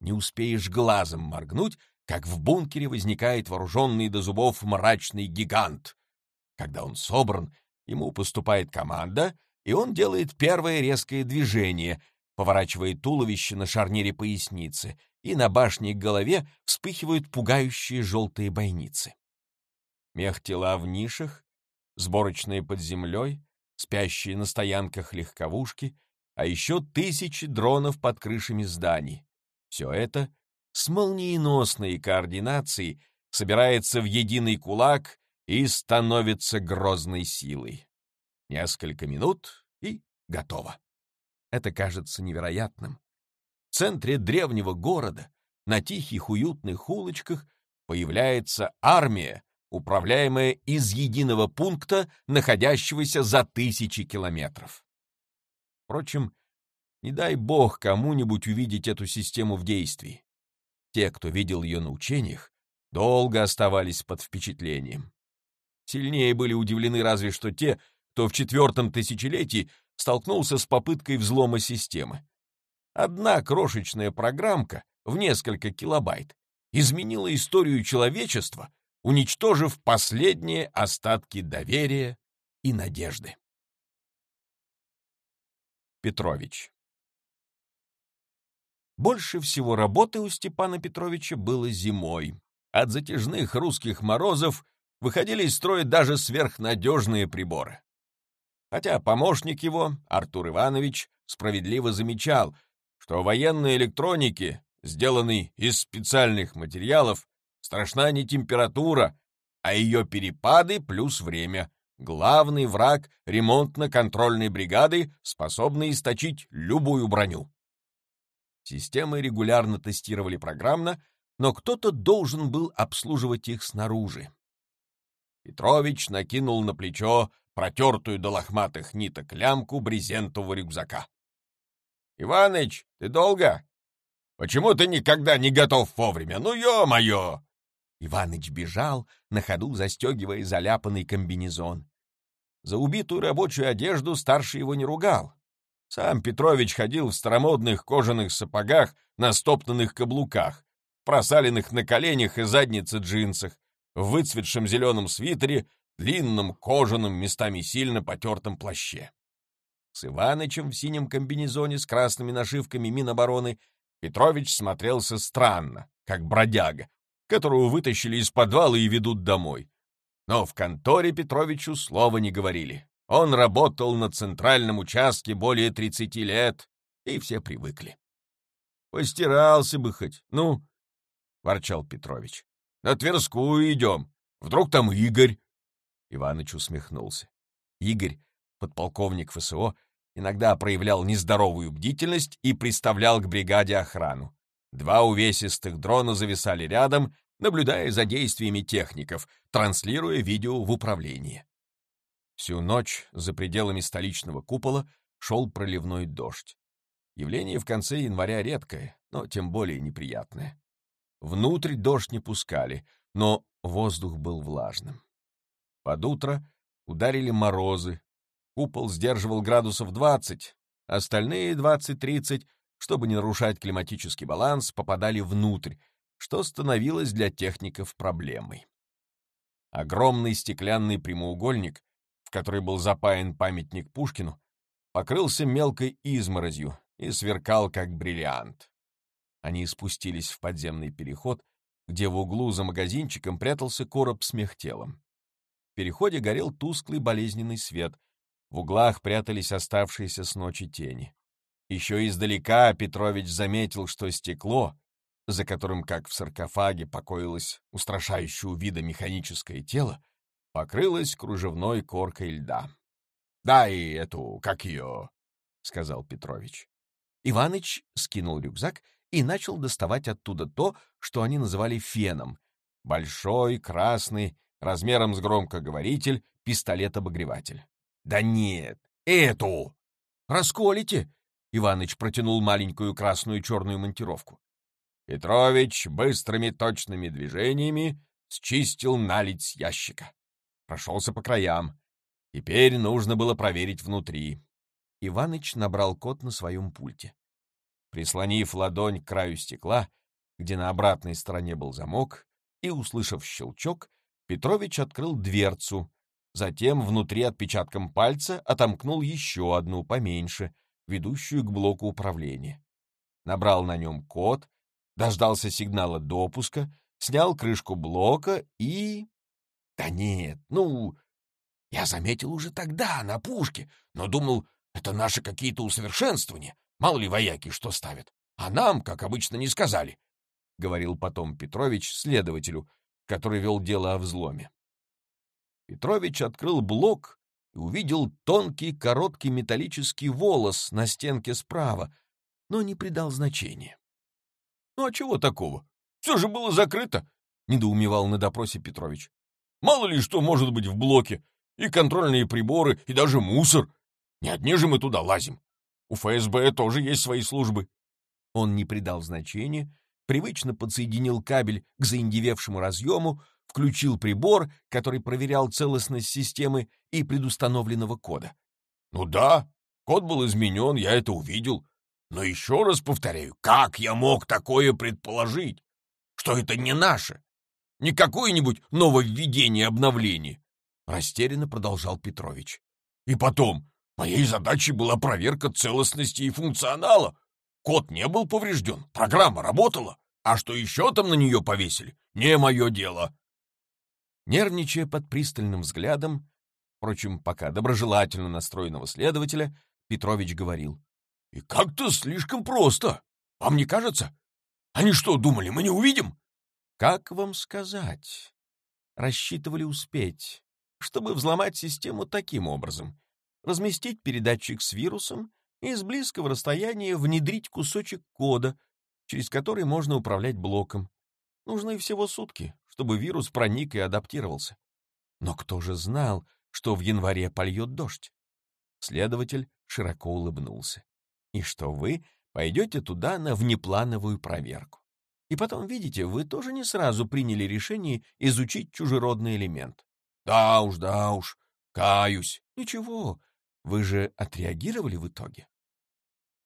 Не успеешь глазом моргнуть, как в бункере возникает вооруженный до зубов мрачный гигант. Когда он собран, ему поступает команда, и он делает первое резкое движение, поворачивает туловище на шарнире поясницы, и на башне к голове вспыхивают пугающие желтые бойницы. Мех тела в нишах, сборочные под землей, спящие на стоянках легковушки, а еще тысячи дронов под крышами зданий. Все это с молниеносной координацией собирается в единый кулак и становится грозной силой. Несколько минут — и готово. Это кажется невероятным. В центре древнего города, на тихих уютных улочках, появляется армия, управляемая из единого пункта, находящегося за тысячи километров. Впрочем, не дай бог кому-нибудь увидеть эту систему в действии. Те, кто видел ее на учениях, долго оставались под впечатлением. Сильнее были удивлены разве что те, кто в четвертом тысячелетии столкнулся с попыткой взлома системы. Одна крошечная программка в несколько килобайт изменила историю человечества, уничтожив последние остатки доверия и надежды. Петрович Больше всего работы у Степана Петровича было зимой. От затяжных русских морозов выходили из строя даже сверхнадежные приборы. Хотя помощник его, Артур Иванович, справедливо замечал, что военной электронике, сделанной из специальных материалов, страшна не температура, а ее перепады плюс время. Главный враг ремонтно-контрольной бригады, способный источить любую броню. Системы регулярно тестировали программно, но кто-то должен был обслуживать их снаружи. Петрович накинул на плечо протертую до лохматых ниток лямку брезентового рюкзака. — Иваныч, ты долго? Почему ты никогда не готов вовремя? Ну, ё-моё! Иваныч бежал, на ходу застегивая заляпанный комбинезон. За убитую рабочую одежду старший его не ругал. Сам Петрович ходил в старомодных кожаных сапогах на стоптанных каблуках, просаленных на коленях и заднице джинсах, в выцветшем зеленом свитере, длинном кожаном, местами сильно потертом плаще. С Иванычем в синем комбинезоне с красными нашивками Минобороны Петрович смотрелся странно, как бродяга, которого вытащили из подвала и ведут домой. Но в конторе Петровичу слова не говорили. Он работал на центральном участке более 30 лет, и все привыкли. «Постирался бы хоть, ну!» — ворчал Петрович. «На Тверскую идем. Вдруг там Игорь?» Иваныч усмехнулся. Игорь, подполковник ФСО, иногда проявлял нездоровую бдительность и приставлял к бригаде охрану. Два увесистых дрона зависали рядом, наблюдая за действиями техников, транслируя видео в управление. Всю ночь за пределами столичного купола шел проливной дождь. Явление в конце января редкое, но тем более неприятное. Внутрь дождь не пускали, но воздух был влажным. Под утро ударили морозы, купол сдерживал градусов 20, остальные 20-30, чтобы не нарушать климатический баланс, попадали внутрь, что становилось для техников проблемой. Огромный стеклянный прямоугольник который был запаян памятник Пушкину, покрылся мелкой изморозью и сверкал, как бриллиант. Они спустились в подземный переход, где в углу за магазинчиком прятался короб с мехтелом. В переходе горел тусклый болезненный свет, в углах прятались оставшиеся с ночи тени. Еще издалека Петрович заметил, что стекло, за которым, как в саркофаге, покоилось устрашающего вида механическое тело, покрылась кружевной коркой льда. — Дай эту, как ее, — сказал Петрович. Иваныч скинул рюкзак и начал доставать оттуда то, что они называли феном. Большой, красный, размером с громкоговоритель, пистолет-обогреватель. — Да нет, эту! — Расколите! — Иваныч протянул маленькую красную черную монтировку. Петрович быстрыми точными движениями счистил налить с ящика прошелся по краям. Теперь нужно было проверить внутри. Иваныч набрал код на своем пульте. Прислонив ладонь к краю стекла, где на обратной стороне был замок, и, услышав щелчок, Петрович открыл дверцу, затем внутри отпечатком пальца отомкнул еще одну поменьше, ведущую к блоку управления. Набрал на нем код, дождался сигнала допуска, снял крышку блока и... Да нет, ну, я заметил уже тогда, на пушке, но думал, это наши какие-то усовершенствования. Мало ли вояки что ставят. А нам, как обычно, не сказали, — говорил потом Петрович следователю, который вел дело о взломе. Петрович открыл блок и увидел тонкий короткий металлический волос на стенке справа, но не придал значения. — Ну а чего такого? Все же было закрыто, — недоумевал на допросе Петрович. Мало ли что может быть в блоке. И контрольные приборы, и даже мусор. Не одни же мы туда лазим. У ФСБ тоже есть свои службы. Он не придал значения, привычно подсоединил кабель к заиндевевшему разъему, включил прибор, который проверял целостность системы и предустановленного кода. Ну да, код был изменен, я это увидел. Но еще раз повторяю, как я мог такое предположить? Что это не наше? Не какое-нибудь нововведение обновление. Растерянно продолжал Петрович. И потом, моей задачей была проверка целостности и функционала. Код не был поврежден, программа работала. А что еще там на нее повесили, не мое дело. Нервничая под пристальным взглядом, впрочем, пока доброжелательно настроенного следователя, Петрович говорил. И как-то слишком просто. Вам не кажется? Они что, думали, мы не увидим? Как вам сказать? Рассчитывали успеть, чтобы взломать систему таким образом. Разместить передатчик с вирусом и с близкого расстояния внедрить кусочек кода, через который можно управлять блоком. Нужны всего сутки, чтобы вирус проник и адаптировался. Но кто же знал, что в январе польет дождь? Следователь широко улыбнулся. И что вы пойдете туда на внеплановую проверку. И потом, видите, вы тоже не сразу приняли решение изучить чужеродный элемент. Да уж, да уж, каюсь. Ничего, вы же отреагировали в итоге.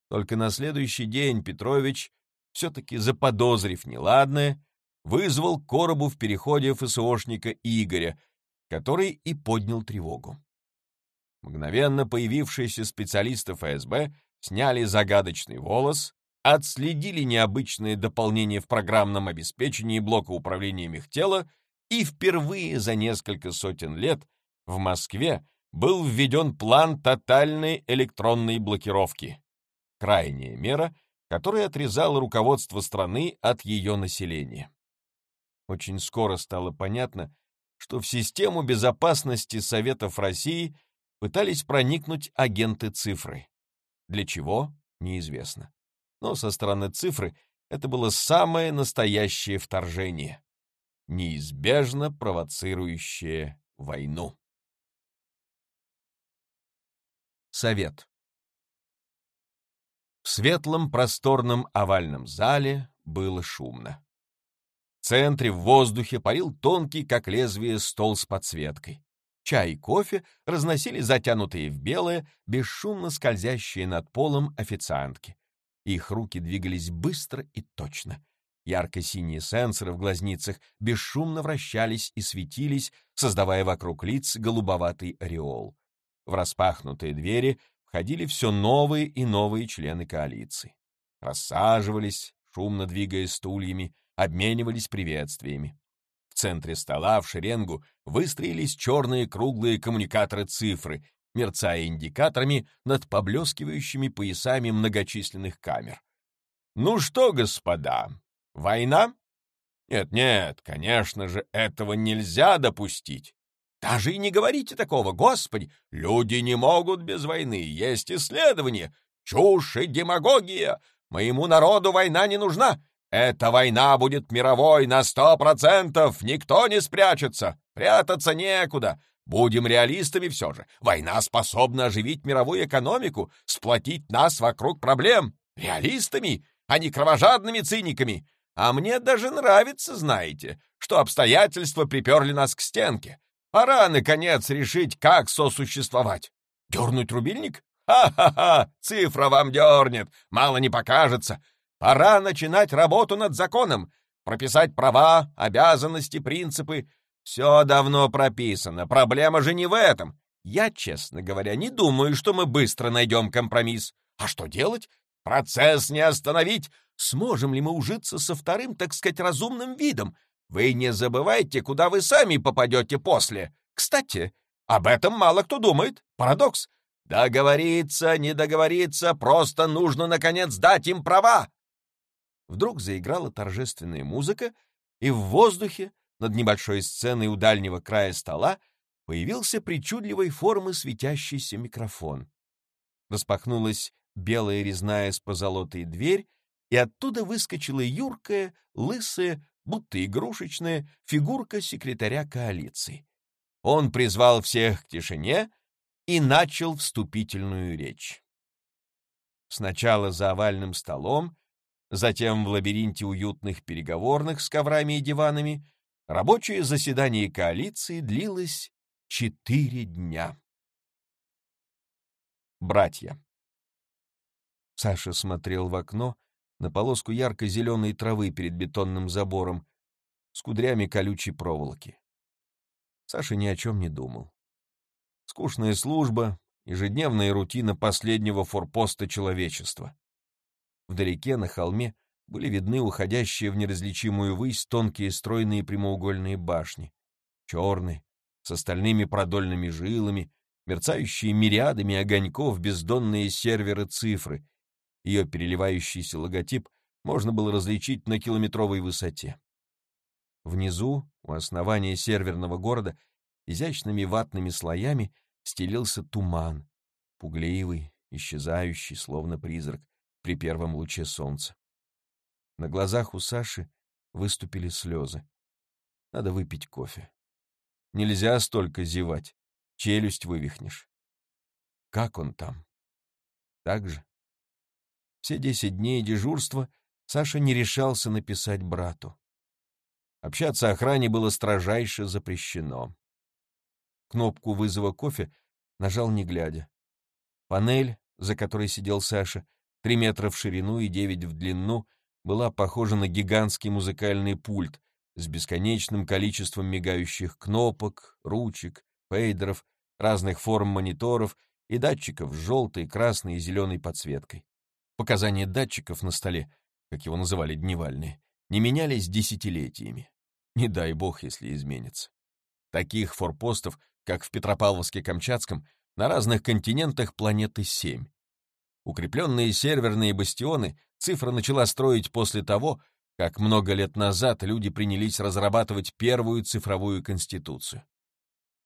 Только на следующий день Петрович, все-таки заподозрив неладное, вызвал коробу в переходе ФСОшника Игоря, который и поднял тревогу. Мгновенно появившиеся специалисты ФСБ сняли загадочный волос, отследили необычное дополнение в программном обеспечении блока управления мехтела, и впервые за несколько сотен лет в Москве был введен план тотальной электронной блокировки. Крайняя мера, которая отрезала руководство страны от ее населения. Очень скоро стало понятно, что в систему безопасности Советов России пытались проникнуть агенты цифры. Для чего — неизвестно. Но со стороны цифры это было самое настоящее вторжение, неизбежно провоцирующее войну. Совет В светлом просторном овальном зале было шумно. Центре в воздухе парил тонкий, как лезвие, стол с подсветкой. Чай и кофе разносили затянутые в белое, бесшумно скользящие над полом официантки. Их руки двигались быстро и точно. Ярко-синие сенсоры в глазницах бесшумно вращались и светились, создавая вокруг лиц голубоватый ореол. В распахнутые двери входили все новые и новые члены коалиции. Рассаживались, шумно двигая стульями, обменивались приветствиями центре стола в шеренгу выстроились черные круглые коммуникаторы-цифры, мерцая индикаторами над поблескивающими поясами многочисленных камер. «Ну что, господа, война?» «Нет-нет, конечно же, этого нельзя допустить. Даже и не говорите такого, Господи! Люди не могут без войны, есть исследования. Чушь и демагогия! Моему народу война не нужна. Эта война будет мировой на сто процентов, никто не спрячется, прятаться некуда. Будем реалистами все же. Война способна оживить мировую экономику, сплотить нас вокруг проблем. Реалистами, а не кровожадными циниками. А мне даже нравится, знаете, что обстоятельства приперли нас к стенке. Пора, наконец, решить, как сосуществовать. Дернуть рубильник? Ха-ха-ха! Цифра вам дернет, мало не покажется. Пора начинать работу над законом, прописать права, обязанности, принципы. Все давно прописано, проблема же не в этом. Я, честно говоря, не думаю, что мы быстро найдем компромисс. А что делать? Процесс не остановить. Сможем ли мы ужиться со вторым, так сказать, разумным видом? Вы не забывайте, куда вы сами попадете после. Кстати, об этом мало кто думает. Парадокс. Договориться, не договориться, просто нужно, наконец, дать им права. Вдруг заиграла торжественная музыка, и в воздухе над небольшой сценой у дальнего края стола появился причудливой формы светящийся микрофон. Распахнулась белая резная с позолотой дверь, и оттуда выскочила юркая, лысая, будто игрушечная фигурка секретаря коалиции. Он призвал всех к тишине и начал вступительную речь. Сначала за овальным столом Затем в лабиринте уютных переговорных с коврами и диванами рабочее заседание коалиции длилось четыре дня. Братья. Саша смотрел в окно на полоску ярко-зеленой травы перед бетонным забором с кудрями колючей проволоки. Саша ни о чем не думал. Скучная служба, ежедневная рутина последнего форпоста человечества. Вдалеке, на холме, были видны уходящие в неразличимую высь тонкие стройные прямоугольные башни, черные, с остальными продольными жилами, мерцающие мириадами огоньков бездонные серверы цифры, Ее переливающийся логотип можно было различить на километровой высоте. Внизу, у основания серверного города, изящными ватными слоями стелился туман, пугливый, исчезающий, словно призрак, при первом луче солнца. На глазах у Саши выступили слезы. Надо выпить кофе. Нельзя столько зевать, челюсть вывихнешь. Как он там? Так же? Все десять дней дежурства Саша не решался написать брату. Общаться охране было строжайше запрещено. Кнопку вызова кофе нажал не глядя. Панель, за которой сидел Саша, три метра в ширину и девять в длину, была похожа на гигантский музыкальный пульт с бесконечным количеством мигающих кнопок, ручек, фейдеров, разных форм мониторов и датчиков с желтой, красной и зеленой подсветкой. Показания датчиков на столе, как его называли дневальные, не менялись десятилетиями. Не дай бог, если изменится. Таких форпостов, как в Петропавловске-Камчатском, на разных континентах планеты семь. Укрепленные серверные бастионы цифра начала строить после того, как много лет назад люди принялись разрабатывать первую цифровую конституцию.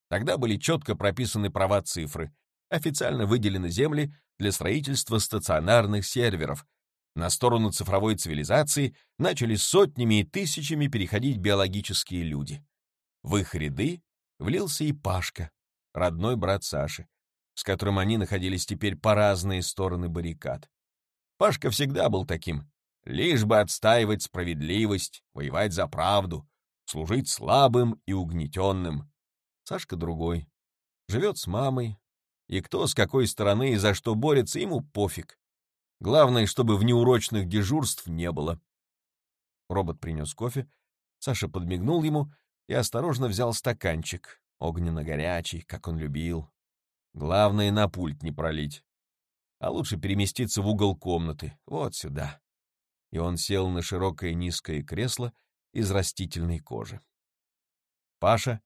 Тогда были четко прописаны права цифры, официально выделены земли для строительства стационарных серверов. На сторону цифровой цивилизации начали сотнями и тысячами переходить биологические люди. В их ряды влился и Пашка, родной брат Саши, с которым они находились теперь по разные стороны баррикад. Пашка всегда был таким, лишь бы отстаивать справедливость, воевать за правду, служить слабым и угнетенным. Сашка другой. Живет с мамой, и кто с какой стороны и за что борется, ему пофиг. Главное, чтобы в неурочных дежурств не было. Робот принес кофе, Саша подмигнул ему и осторожно взял стаканчик, огненно-горячий, как он любил. Главное, на пульт не пролить. А лучше переместиться в угол комнаты, вот сюда и он сел на широкое низкое кресло из растительной кожи. Паша,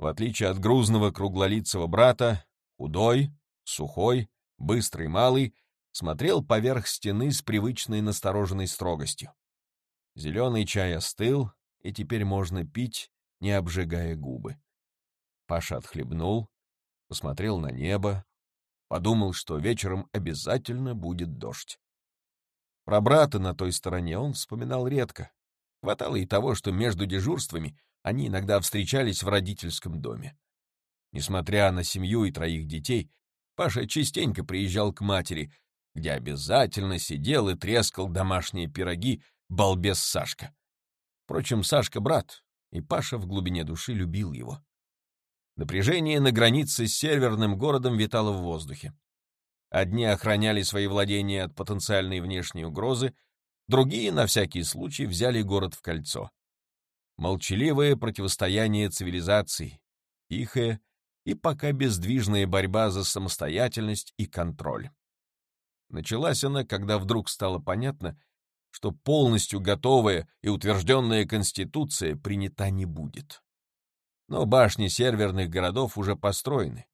в отличие от грузного круглолицего брата, худой, сухой, быстрый малый, смотрел поверх стены с привычной настороженной строгостью. Зеленый чай остыл, и теперь можно пить, не обжигая губы. Паша отхлебнул, посмотрел на небо, подумал, что вечером обязательно будет дождь. Про брата на той стороне он вспоминал редко. Хватало и того, что между дежурствами они иногда встречались в родительском доме. Несмотря на семью и троих детей, Паша частенько приезжал к матери, где обязательно сидел и трескал домашние пироги балбес Сашка. Впрочем, Сашка — брат, и Паша в глубине души любил его. Напряжение на границе с северным городом витало в воздухе. Одни охраняли свои владения от потенциальной внешней угрозы, другие, на всякий случай, взяли город в кольцо. Молчаливое противостояние цивилизаций, тихая и пока бездвижная борьба за самостоятельность и контроль. Началась она, когда вдруг стало понятно, что полностью готовая и утвержденная Конституция принята не будет. Но башни серверных городов уже построены.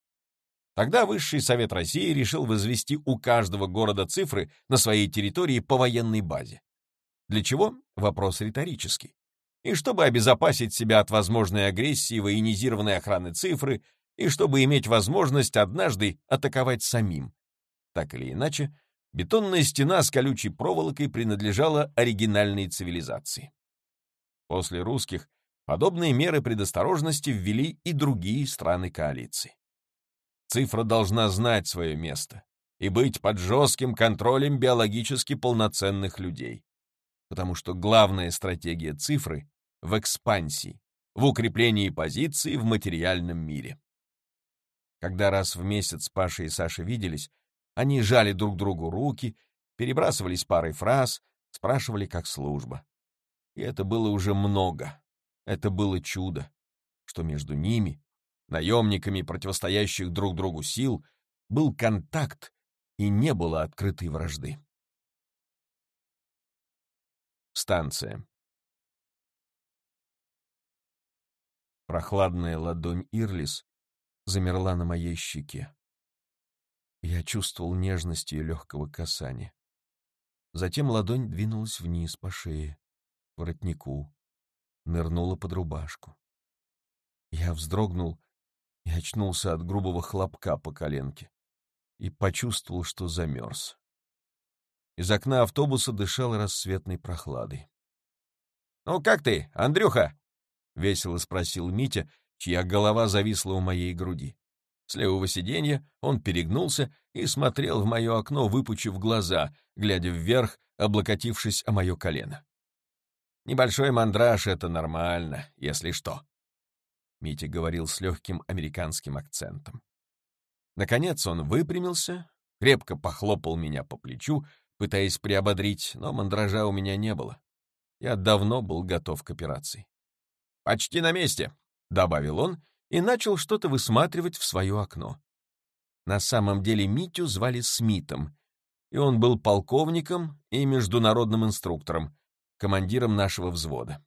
Тогда Высший Совет России решил возвести у каждого города цифры на своей территории по военной базе. Для чего? Вопрос риторический. И чтобы обезопасить себя от возможной агрессии военизированной охраны цифры, и чтобы иметь возможность однажды атаковать самим. Так или иначе, бетонная стена с колючей проволокой принадлежала оригинальной цивилизации. После русских подобные меры предосторожности ввели и другие страны коалиции. Цифра должна знать свое место и быть под жестким контролем биологически полноценных людей. Потому что главная стратегия цифры в экспансии, в укреплении позиции в материальном мире. Когда раз в месяц Паша и Саша виделись, они жали друг другу руки, перебрасывались парой фраз, спрашивали, как служба. И это было уже много. Это было чудо, что между ними наемниками противостоящих друг другу сил, был контакт и не было открытой вражды. Станция. Прохладная ладонь Ирлис замерла на моей щеке. Я чувствовал нежность ее легкого касания. Затем ладонь двинулась вниз по шее, воротнику, нырнула под рубашку. Я вздрогнул и очнулся от грубого хлопка по коленке и почувствовал, что замерз. Из окна автобуса дышал рассветной прохладой. — Ну как ты, Андрюха? — весело спросил Митя, чья голова зависла у моей груди. С левого сиденья он перегнулся и смотрел в мое окно, выпучив глаза, глядя вверх, облокотившись о мое колено. «Небольшой мандраж — это нормально, если что», — Митя говорил с легким американским акцентом. Наконец он выпрямился, крепко похлопал меня по плечу, пытаясь приободрить, но мандража у меня не было. Я давно был готов к операции. «Почти на месте», — добавил он и начал что-то высматривать в свое окно. На самом деле Митю звали Смитом, и он был полковником и международным инструктором, командиром нашего взвода.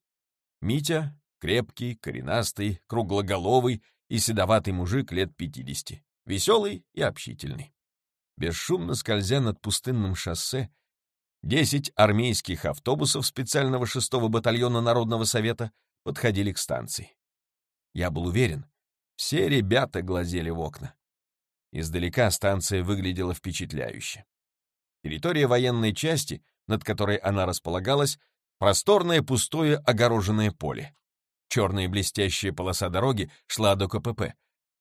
Митя — крепкий, коренастый, круглоголовый и седоватый мужик лет пятидесяти, веселый и общительный. Бесшумно скользя над пустынным шоссе, десять армейских автобусов специального шестого батальона Народного совета подходили к станции. Я был уверен, все ребята глазели в окна. Издалека станция выглядела впечатляюще. Территория военной части, над которой она располагалась, просторное пустое огороженное поле. Черная блестящая полоса дороги шла до КПП,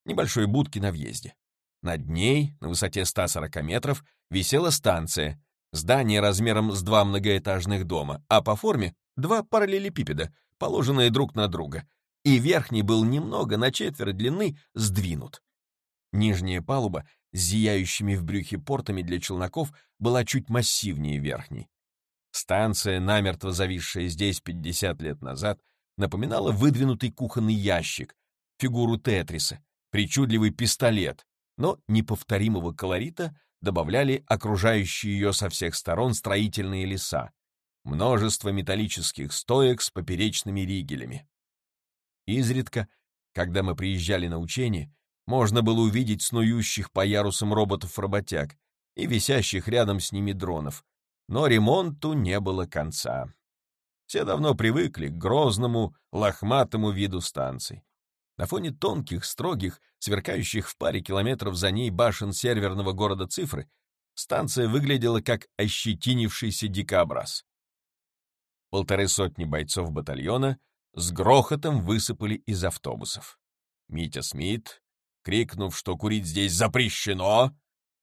небольшой будки на въезде. Над ней, на высоте 140 метров, висела станция, здание размером с два многоэтажных дома, а по форме — два параллелепипеда, положенные друг на друга, и верхний был немного на четверть длины сдвинут. Нижняя палуба с зияющими в брюхе портами для челноков была чуть массивнее верхней. Станция, намертво зависшая здесь 50 лет назад, напоминала выдвинутый кухонный ящик, фигуру Тетриса, причудливый пистолет, но неповторимого колорита добавляли окружающие ее со всех сторон строительные леса, множество металлических стоек с поперечными ригелями. Изредка, когда мы приезжали на учение, можно было увидеть снующих по ярусам роботов-работяг и висящих рядом с ними дронов, но ремонту не было конца. Все давно привыкли к грозному, лохматому виду станций. На фоне тонких, строгих, сверкающих в паре километров за ней башен серверного города цифры, станция выглядела как ощетинившийся дикобраз. Полторы сотни бойцов батальона — с грохотом высыпали из автобусов. Митя Смит, крикнув, что курить здесь запрещено,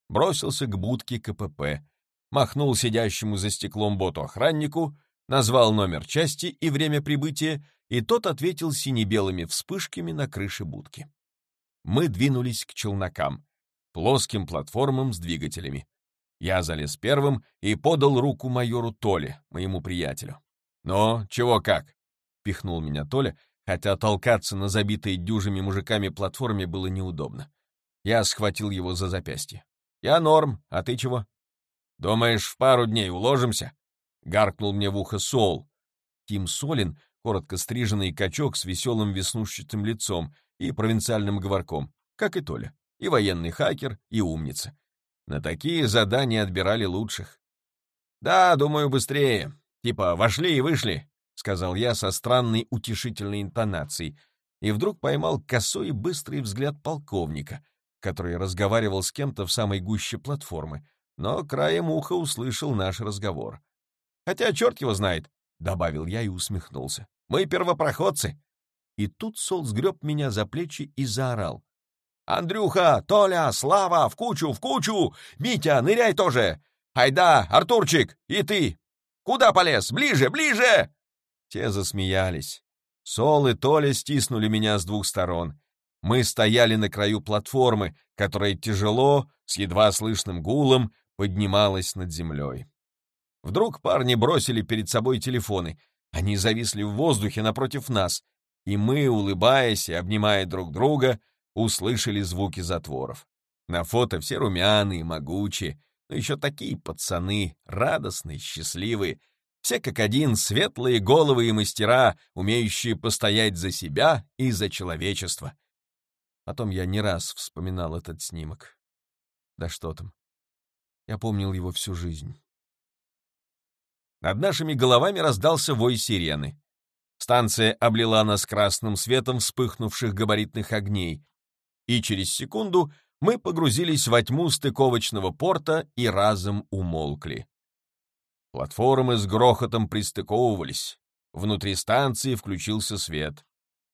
бросился к будке КПП, махнул сидящему за стеклом боту-охраннику, назвал номер части и время прибытия, и тот ответил сине-белыми вспышками на крыше будки. Мы двинулись к челнокам, плоским платформам с двигателями. Я залез первым и подал руку майору Толе, моему приятелю. «Ну, чего как?» пихнул меня Толя, хотя толкаться на забитой дюжими мужиками платформе было неудобно. Я схватил его за запястье. «Я норм, а ты чего?» «Думаешь, в пару дней уложимся?» — гаркнул мне в ухо Сол. Тим Солин, коротко стриженный качок с веселым веснушчатым лицом и провинциальным говорком, как и Толя, и военный хакер, и умница. На такие задания отбирали лучших. «Да, думаю, быстрее. Типа, вошли и вышли. — сказал я со странной утешительной интонацией, и вдруг поймал косой и быстрый взгляд полковника, который разговаривал с кем-то в самой гуще платформы, но краем уха услышал наш разговор. «Хотя черт его знает», — добавил я и усмехнулся. «Мы первопроходцы». И тут Сол сгреб меня за плечи и заорал. «Андрюха, Толя, Слава, в кучу, в кучу! Митя, ныряй тоже! Айда, Артурчик, и ты! Куда полез? Ближе, ближе!» Те засмеялись. Сол и Толя стиснули меня с двух сторон. Мы стояли на краю платформы, которая тяжело, с едва слышным гулом, поднималась над землей. Вдруг парни бросили перед собой телефоны. Они зависли в воздухе напротив нас, и мы, улыбаясь и обнимая друг друга, услышали звуки затворов. На фото все румяные, могучие, но еще такие пацаны, радостные, счастливые, все как один светлые головы и мастера, умеющие постоять за себя и за человечество. Потом я не раз вспоминал этот снимок. Да что там. Я помнил его всю жизнь. Над нашими головами раздался вой сирены. Станция облила нас красным светом вспыхнувших габаритных огней, и через секунду мы погрузились во тьму стыковочного порта и разом умолкли. Платформы с грохотом пристыковывались. Внутри станции включился свет.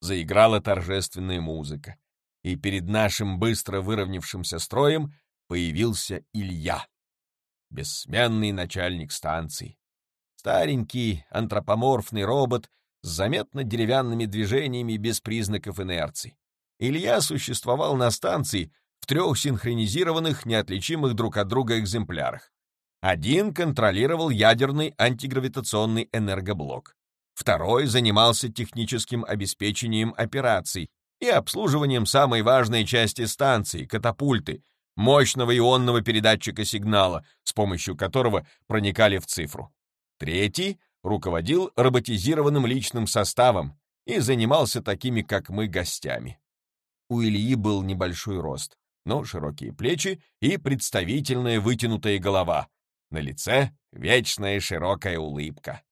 Заиграла торжественная музыка. И перед нашим быстро выровнявшимся строем появился Илья, бессменный начальник станции. Старенький антропоморфный робот с заметно деревянными движениями без признаков инерции. Илья существовал на станции в трех синхронизированных, неотличимых друг от друга экземплярах. Один контролировал ядерный антигравитационный энергоблок. Второй занимался техническим обеспечением операций и обслуживанием самой важной части станции — катапульты, мощного ионного передатчика сигнала, с помощью которого проникали в цифру. Третий руководил роботизированным личным составом и занимался такими, как мы, гостями. У Ильи был небольшой рост, но широкие плечи и представительная вытянутая голова. На лице вечная широкая улыбка.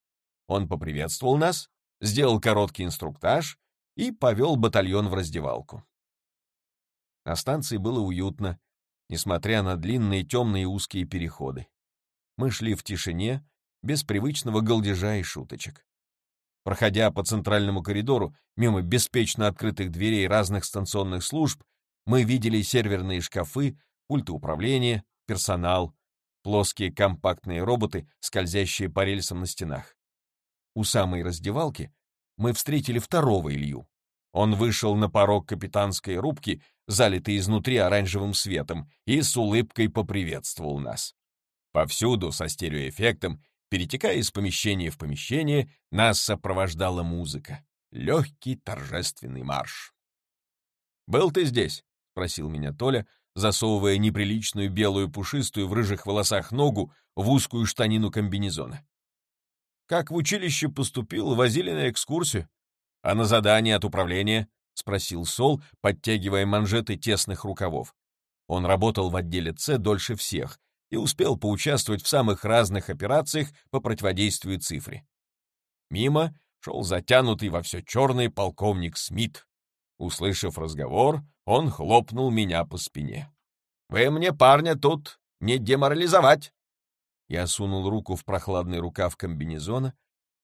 Он поприветствовал нас, сделал короткий инструктаж и повел батальон в раздевалку. На станции было уютно, несмотря на длинные темные узкие переходы. Мы шли в тишине, без привычного голдежа и шуточек. Проходя по центральному коридору, мимо беспечно открытых дверей разных станционных служб, мы видели серверные шкафы, пульты управления, персонал, плоские компактные роботы, скользящие по рельсам на стенах. У самой раздевалки мы встретили второго Илью. Он вышел на порог капитанской рубки, залитой изнутри оранжевым светом, и с улыбкой поприветствовал нас. Повсюду со стереоэффектом Перетекая из помещения в помещение, нас сопровождала музыка. Легкий торжественный марш. «Был ты здесь?» — спросил меня Толя, засовывая неприличную белую пушистую в рыжих волосах ногу в узкую штанину комбинезона. «Как в училище поступил, возили на экскурсию. А на задание от управления?» — спросил Сол, подтягивая манжеты тесных рукавов. Он работал в отделе С дольше всех и успел поучаствовать в самых разных операциях по противодействию цифре. Мимо шел затянутый во все черный полковник Смит. Услышав разговор, он хлопнул меня по спине. «Вы мне, парня, тут не деморализовать!» Я сунул руку в прохладный рукав комбинезона.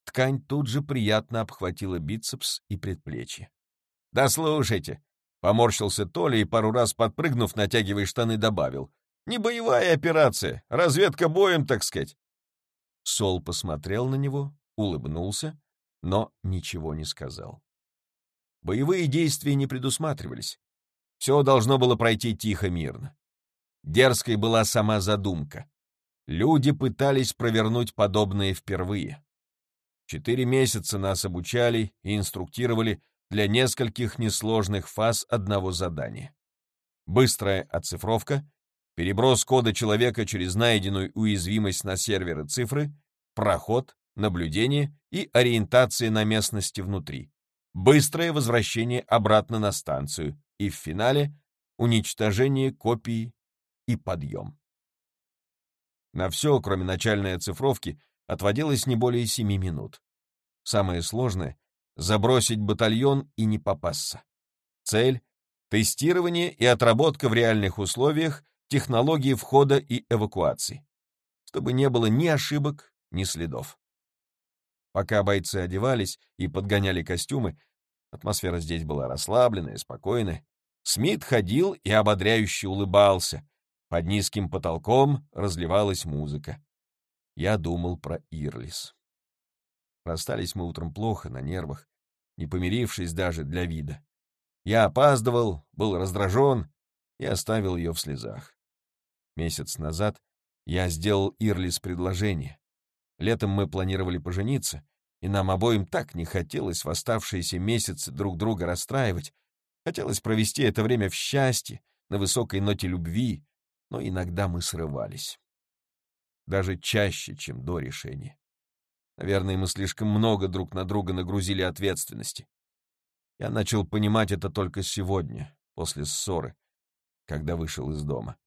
Ткань тут же приятно обхватила бицепс и предплечье. «Да слушайте!» — поморщился Толя и, пару раз подпрыгнув, натягивая штаны, добавил. Не боевая операция, разведка боем, так сказать. Сол посмотрел на него, улыбнулся, но ничего не сказал. Боевые действия не предусматривались. Все должно было пройти тихо, мирно. Дерзкой была сама задумка. Люди пытались провернуть подобное впервые. Четыре месяца нас обучали и инструктировали для нескольких несложных фаз одного задания. Быстрая оцифровка переброс кода человека через найденную уязвимость на серверы цифры, проход, наблюдение и ориентация на местности внутри, быстрое возвращение обратно на станцию и в финале уничтожение копии и подъем. На все, кроме начальной оцифровки, отводилось не более семи минут. Самое сложное — забросить батальон и не попасться. Цель — тестирование и отработка в реальных условиях технологии входа и эвакуации, чтобы не было ни ошибок, ни следов. Пока бойцы одевались и подгоняли костюмы, атмосфера здесь была расслабленная, спокойная. Смит ходил и ободряюще улыбался. Под низким потолком разливалась музыка. Я думал про Ирлис. Расстались мы утром плохо, на нервах, не помирившись даже для вида. Я опаздывал, был раздражен и оставил ее в слезах. Месяц назад я сделал Ирлис предложение. Летом мы планировали пожениться, и нам обоим так не хотелось в оставшиеся месяцы друг друга расстраивать. Хотелось провести это время в счастье, на высокой ноте любви, но иногда мы срывались. Даже чаще, чем до решения. Наверное, мы слишком много друг на друга нагрузили ответственности. Я начал понимать это только сегодня, после ссоры, когда вышел из дома.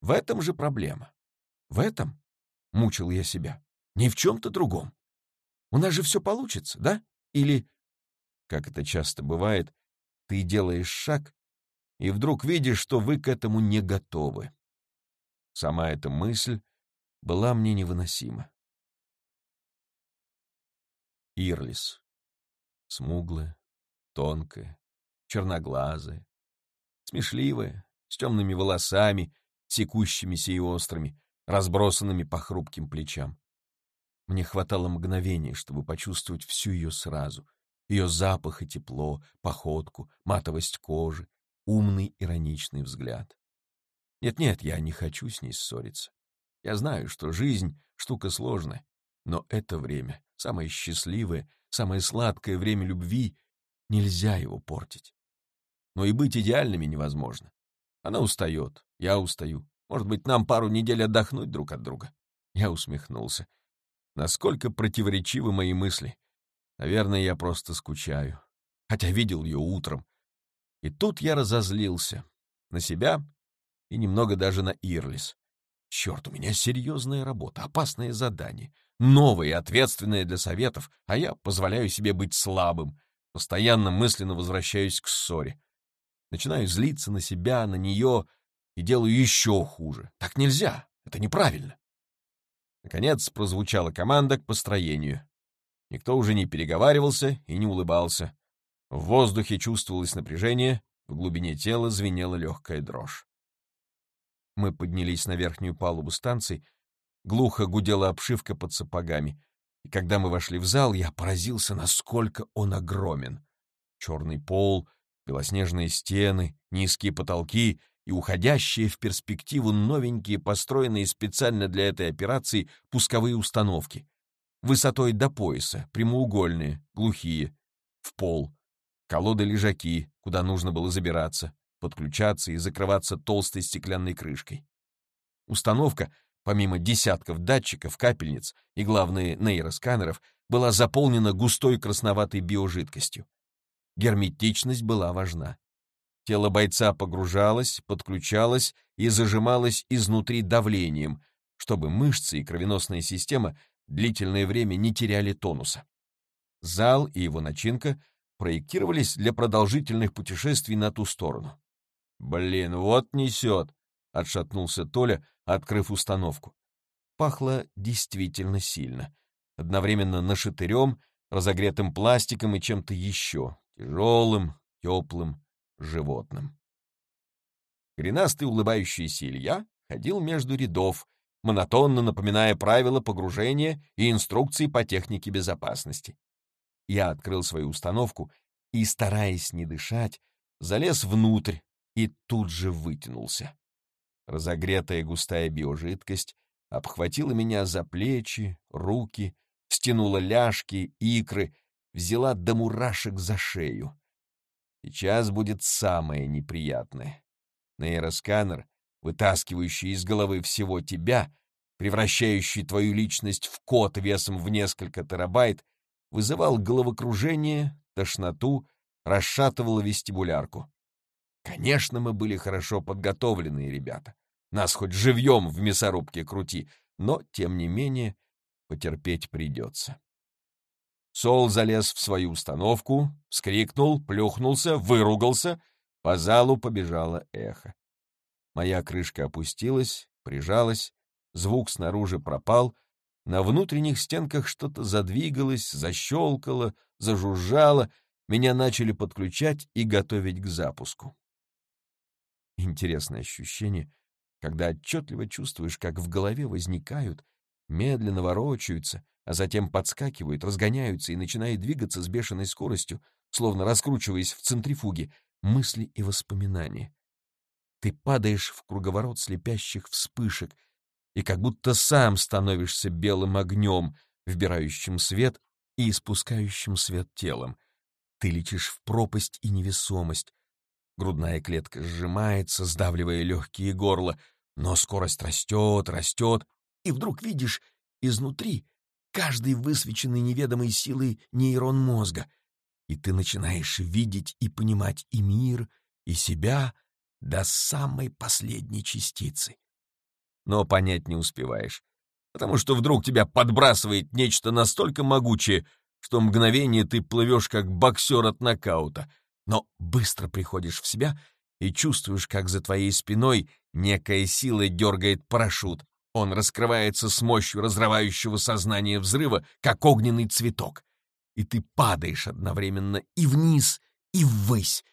В этом же проблема. В этом мучил я себя. «Не в чем-то другом. У нас же все получится, да? Или, как это часто бывает, ты делаешь шаг и вдруг видишь, что вы к этому не готовы. Сама эта мысль была мне невыносима. Ирлис. Смуглая, тонкая, черноглазая, смешливая, с темными волосами, секущимися и острыми, разбросанными по хрупким плечам. Мне хватало мгновения, чтобы почувствовать всю ее сразу. Ее запах и тепло, походку, матовость кожи, умный ироничный взгляд. Нет-нет, я не хочу с ней ссориться. Я знаю, что жизнь — штука сложная, но это время, самое счастливое, самое сладкое время любви, нельзя его портить. Но и быть идеальными невозможно. Она устает, я устаю. Может быть, нам пару недель отдохнуть друг от друга? Я усмехнулся. Насколько противоречивы мои мысли. Наверное, я просто скучаю. Хотя видел ее утром. И тут я разозлился. На себя и немного даже на Ирлис. Черт, у меня серьезная работа, опасное задание, новое и ответственное для советов, а я позволяю себе быть слабым, постоянно мысленно возвращаюсь к ссоре. Начинаю злиться на себя, на нее и делаю еще хуже. Так нельзя, это неправильно. Наконец прозвучала команда к построению. Никто уже не переговаривался и не улыбался. В воздухе чувствовалось напряжение, в глубине тела звенела легкая дрожь. Мы поднялись на верхнюю палубу станции, глухо гудела обшивка под сапогами, и когда мы вошли в зал, я поразился, насколько он огромен. Черный пол, белоснежные стены, низкие потолки и уходящие в перспективу новенькие, построенные специально для этой операции, пусковые установки. Высотой до пояса, прямоугольные, глухие, в пол. Колоды-лежаки, куда нужно было забираться, подключаться и закрываться толстой стеклянной крышкой. Установка, помимо десятков датчиков, капельниц и, главное, нейросканеров, была заполнена густой красноватой биожидкостью. Герметичность была важна. Тело бойца погружалось, подключалось и зажималось изнутри давлением, чтобы мышцы и кровеносная система длительное время не теряли тонуса. Зал и его начинка проектировались для продолжительных путешествий на ту сторону. «Блин, вот несет!» — отшатнулся Толя, открыв установку. Пахло действительно сильно. Одновременно нашатырем, разогретым пластиком и чем-то еще, тяжелым, теплым, животным. Коренастый улыбающийся Илья ходил между рядов, монотонно напоминая правила погружения и инструкции по технике безопасности. Я открыл свою установку и, стараясь не дышать, залез внутрь и тут же вытянулся. Разогретая густая биожидкость обхватила меня за плечи, руки, стянула ляжки, икры, взяла до мурашек за шею. Сейчас будет самое неприятное. Нейросканер, вытаскивающий из головы всего тебя, превращающий твою личность в код весом в несколько терабайт, вызывал головокружение, тошноту, расшатывал вестибулярку. Конечно, мы были хорошо подготовленные ребята. Нас хоть живьем в мясорубке крути, но, тем не менее, потерпеть придется. Сол залез в свою установку, вскрикнул, плюхнулся, выругался. По залу побежало эхо. Моя крышка опустилась, прижалась, звук снаружи пропал, на внутренних стенках что-то задвигалось, защелкало, зажужжало, меня начали подключать и готовить к запуску. Интересное ощущение, когда отчетливо чувствуешь, как в голове возникают, медленно ворочаются, а затем подскакивают, разгоняются и начинают двигаться с бешеной скоростью, словно раскручиваясь в центрифуге, мысли и воспоминания. Ты падаешь в круговорот слепящих вспышек и как будто сам становишься белым огнем, вбирающим свет и испускающим свет телом. Ты летишь в пропасть и невесомость. Грудная клетка сжимается, сдавливая легкие горло, но скорость растет, растет, и вдруг видишь изнутри каждый высвеченный неведомой силой нейрон мозга, и ты начинаешь видеть и понимать и мир, и себя до самой последней частицы. Но понять не успеваешь. потому что вдруг тебя подбрасывает нечто настолько могучее, что мгновение ты плывешь как боксер от нокаута, но быстро приходишь в себя и чувствуешь, как за твоей спиной некая сила дергает парашют. Он раскрывается с мощью разрывающего сознание взрыва, как огненный цветок. И ты падаешь одновременно и вниз, и ввысь,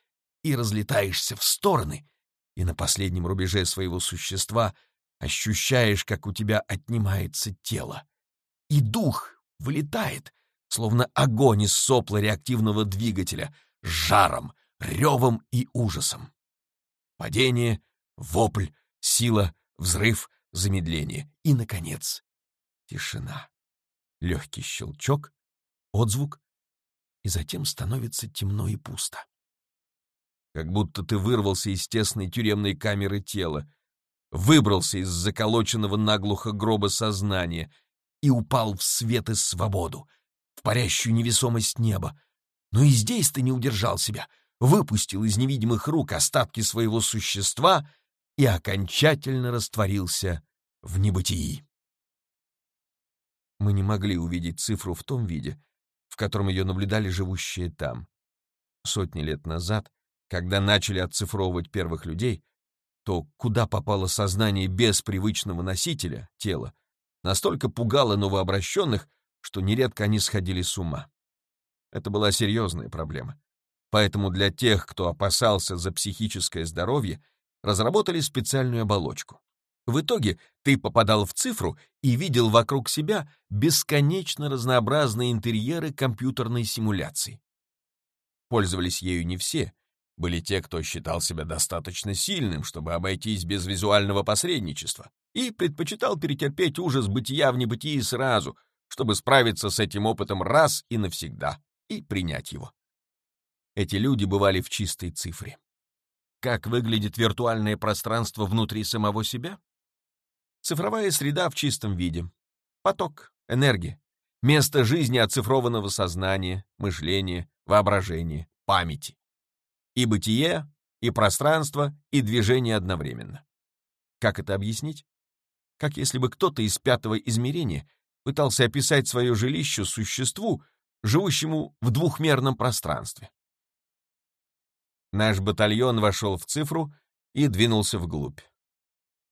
и разлетаешься в стороны, и на последнем рубеже своего существа ощущаешь, как у тебя отнимается тело. И дух вылетает, словно огонь из сопла реактивного двигателя, жаром, ревом и ужасом. Падение, вопль, сила, взрыв, замедление и, наконец, тишина. Легкий щелчок, отзвук, и затем становится темно и пусто как будто ты вырвался из тесной тюремной камеры тела, выбрался из заколоченного наглухо гроба сознания и упал в свет и свободу, в парящую невесомость неба. Но и здесь ты не удержал себя, выпустил из невидимых рук остатки своего существа и окончательно растворился в небытии. Мы не могли увидеть цифру в том виде, в котором ее наблюдали живущие там. Сотни лет назад когда начали отцифровывать первых людей, то куда попало сознание без привычного носителя, тела, настолько пугало новообращенных, что нередко они сходили с ума. Это была серьезная проблема. Поэтому для тех, кто опасался за психическое здоровье, разработали специальную оболочку. В итоге ты попадал в цифру и видел вокруг себя бесконечно разнообразные интерьеры компьютерной симуляции. Пользовались ею не все, были те, кто считал себя достаточно сильным, чтобы обойтись без визуального посредничества, и предпочитал перетерпеть ужас бытия в небытии сразу, чтобы справиться с этим опытом раз и навсегда и принять его. Эти люди бывали в чистой цифре. Как выглядит виртуальное пространство внутри самого себя? Цифровая среда в чистом виде. Поток, энергия, место жизни оцифрованного сознания, мышления, воображения, памяти и бытие, и пространство, и движение одновременно. Как это объяснить? Как если бы кто-то из пятого измерения пытался описать свое жилище существу, живущему в двухмерном пространстве. Наш батальон вошел в цифру и двинулся вглубь.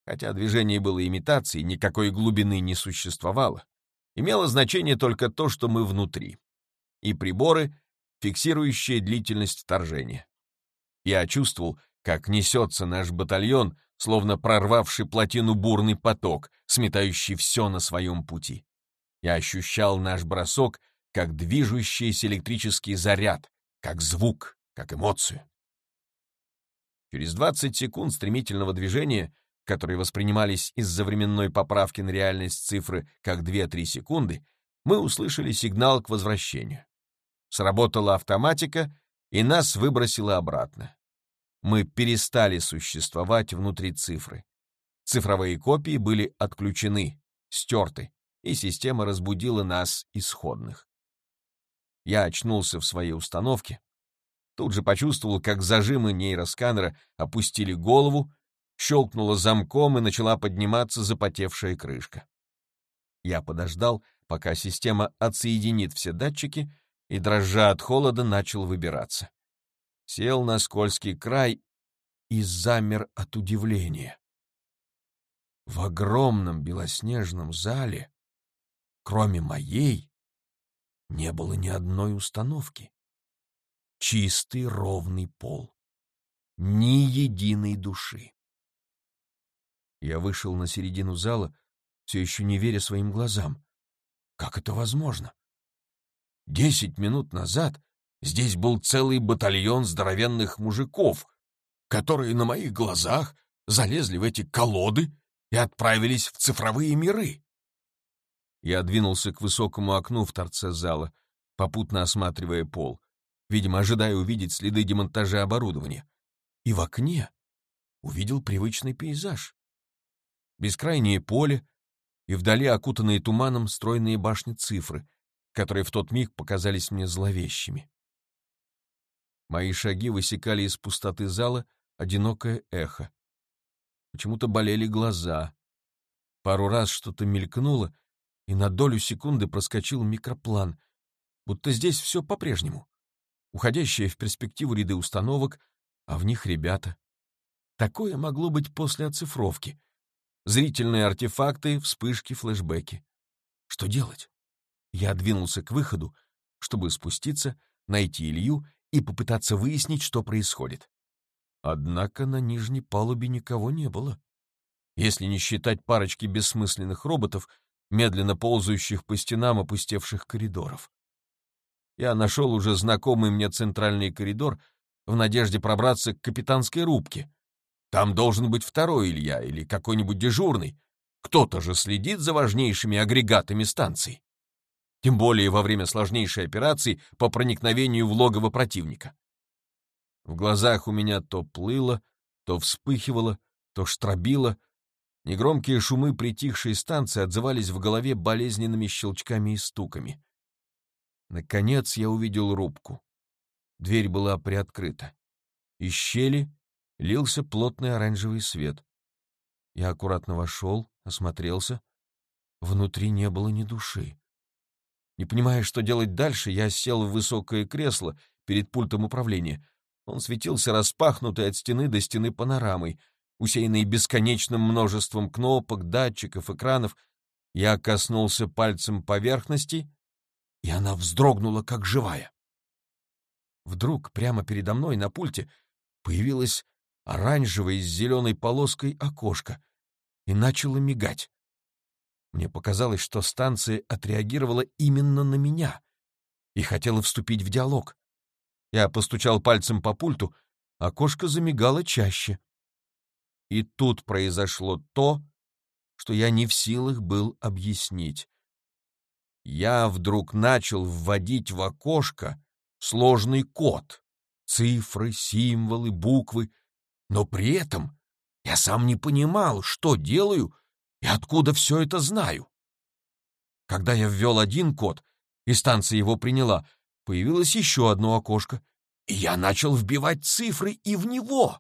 Хотя движение было имитацией, никакой глубины не существовало. Имело значение только то, что мы внутри. И приборы, фиксирующие длительность вторжения. Я чувствовал, как несется наш батальон, словно прорвавший плотину бурный поток, сметающий все на своем пути. Я ощущал наш бросок как движущийся электрический заряд, как звук, как эмоцию. Через 20 секунд стремительного движения, которые воспринимались из-за временной поправки на реальность цифры как 2-3 секунды, мы услышали сигнал к возвращению. Сработала автоматика, и нас выбросило обратно. Мы перестали существовать внутри цифры. Цифровые копии были отключены, стерты, и система разбудила нас, исходных. Я очнулся в своей установке, тут же почувствовал, как зажимы нейросканера опустили голову, щелкнула замком и начала подниматься запотевшая крышка. Я подождал, пока система отсоединит все датчики, и, дрожа от холода, начал выбираться. Сел на скользкий край и замер от удивления. В огромном белоснежном зале, кроме моей, не было ни одной установки. Чистый ровный пол. Ни единой души. Я вышел на середину зала, все еще не веря своим глазам. Как это возможно? Десять минут назад здесь был целый батальон здоровенных мужиков, которые на моих глазах залезли в эти колоды и отправились в цифровые миры. Я двинулся к высокому окну в торце зала, попутно осматривая пол, видимо, ожидая увидеть следы демонтажа оборудования. И в окне увидел привычный пейзаж. Бескрайнее поле и вдали окутанные туманом стройные башни цифры — которые в тот миг показались мне зловещими. Мои шаги высекали из пустоты зала одинокое эхо. Почему-то болели глаза. Пару раз что-то мелькнуло, и на долю секунды проскочил микроплан, будто здесь все по-прежнему. Уходящие в перспективу ряды установок, а в них ребята. Такое могло быть после оцифровки. Зрительные артефакты, вспышки, флешбеки. Что делать? Я двинулся к выходу, чтобы спуститься, найти Илью и попытаться выяснить, что происходит. Однако на нижней палубе никого не было. Если не считать парочки бессмысленных роботов, медленно ползающих по стенам опустевших коридоров. Я нашел уже знакомый мне центральный коридор в надежде пробраться к капитанской рубке. Там должен быть второй Илья или какой-нибудь дежурный. Кто-то же следит за важнейшими агрегатами станции. Тем более во время сложнейшей операции по проникновению в логово противника. В глазах у меня то плыло, то вспыхивало, то штробило. Негромкие шумы притихшей станции отзывались в голове болезненными щелчками и стуками. Наконец я увидел рубку. Дверь была приоткрыта. Из щели лился плотный оранжевый свет. Я аккуратно вошел, осмотрелся. Внутри не было ни души. Не понимая, что делать дальше, я сел в высокое кресло перед пультом управления — он светился распахнутой от стены до стены панорамой, усеянной бесконечным множеством кнопок, датчиков, экранов. Я коснулся пальцем поверхности, и она вздрогнула, как живая. Вдруг прямо передо мной на пульте появилось оранжевое с зеленой полоской окошко и начало мигать. Мне показалось, что станция отреагировала именно на меня и хотела вступить в диалог. Я постучал пальцем по пульту, окошко замигало чаще. И тут произошло то, что я не в силах был объяснить. Я вдруг начал вводить в окошко сложный код, цифры, символы, буквы, но при этом я сам не понимал, что делаю и откуда все это знаю. Когда я ввел один код, и станция его приняла, появилось еще одно окошко, и я начал вбивать цифры и в него.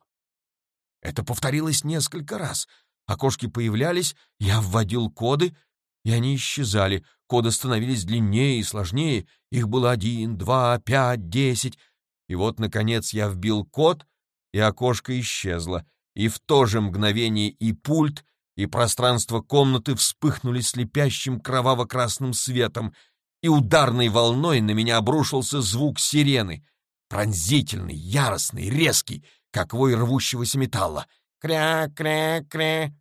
Это повторилось несколько раз. Окошки появлялись, я вводил коды, и они исчезали. Коды становились длиннее и сложнее. Их было один, два, пять, десять. И вот, наконец, я вбил код, и окошко исчезло. И в то же мгновение и пульт, и пространство комнаты вспыхнули слепящим кроваво-красным светом, и ударной волной на меня обрушился звук сирены. Пронзительный, яростный, резкий, как вой рвущегося металла. Кря-кря-кря.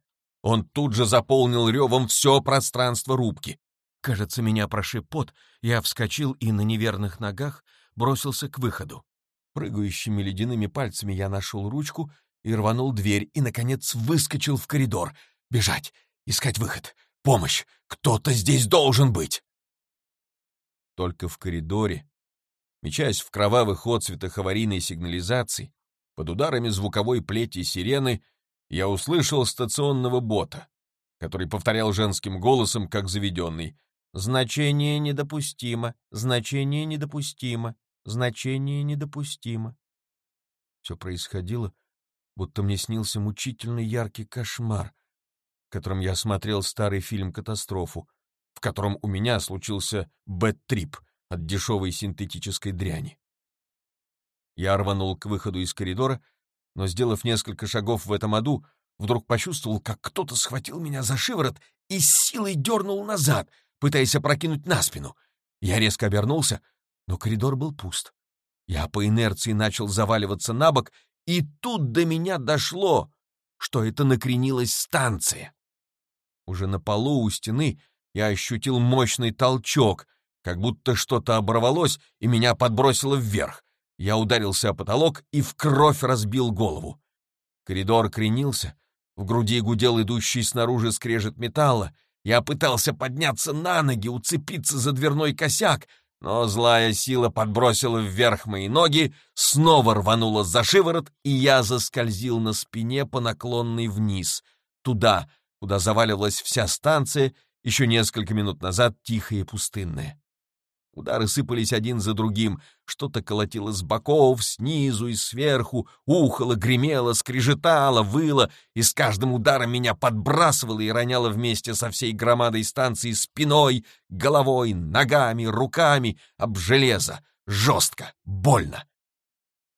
Он тут же заполнил ревом все пространство рубки. Кажется, меня прошиб пот, я вскочил и на неверных ногах бросился к выходу. Прыгающими ледяными пальцами я нашел ручку и рванул дверь, и, наконец, выскочил в коридор. Бежать, искать выход, помощь, кто-то здесь должен быть. Только в коридоре, мечась в кровавых отцветах аварийной сигнализации, под ударами звуковой плети сирены, я услышал стационного бота, который повторял женским голосом, как заведенный. «Значение недопустимо, значение недопустимо, значение недопустимо». Все происходило, будто мне снился мучительный яркий кошмар, в котором я смотрел старый фильм «Катастрофу», в котором у меня случился бэт-трип от дешевой синтетической дряни. Я рванул к выходу из коридора, но, сделав несколько шагов в этом аду, вдруг почувствовал, как кто-то схватил меня за шиворот и с силой дернул назад, пытаясь опрокинуть на спину. Я резко обернулся, но коридор был пуст. Я по инерции начал заваливаться на бок, и тут до меня дошло, что это накренилась станция. Уже на полу у стены я ощутил мощный толчок, как будто что-то оборвалось и меня подбросило вверх. Я ударился о потолок и в кровь разбил голову. Коридор кренился, в груди гудел идущий снаружи скрежет металла. Я пытался подняться на ноги, уцепиться за дверной косяк, но злая сила подбросила вверх мои ноги, снова рванула за шиворот, и я заскользил на спине по наклонной вниз, туда, куда заваливалась вся станция, еще несколько минут назад тихая и пустынная. Удары сыпались один за другим, что-то колотило с боков, снизу и сверху, ухало, гремело, скрежетало, выло, и с каждым ударом меня подбрасывало и роняло вместе со всей громадой станции спиной, головой, ногами, руками, об железо, жестко, больно.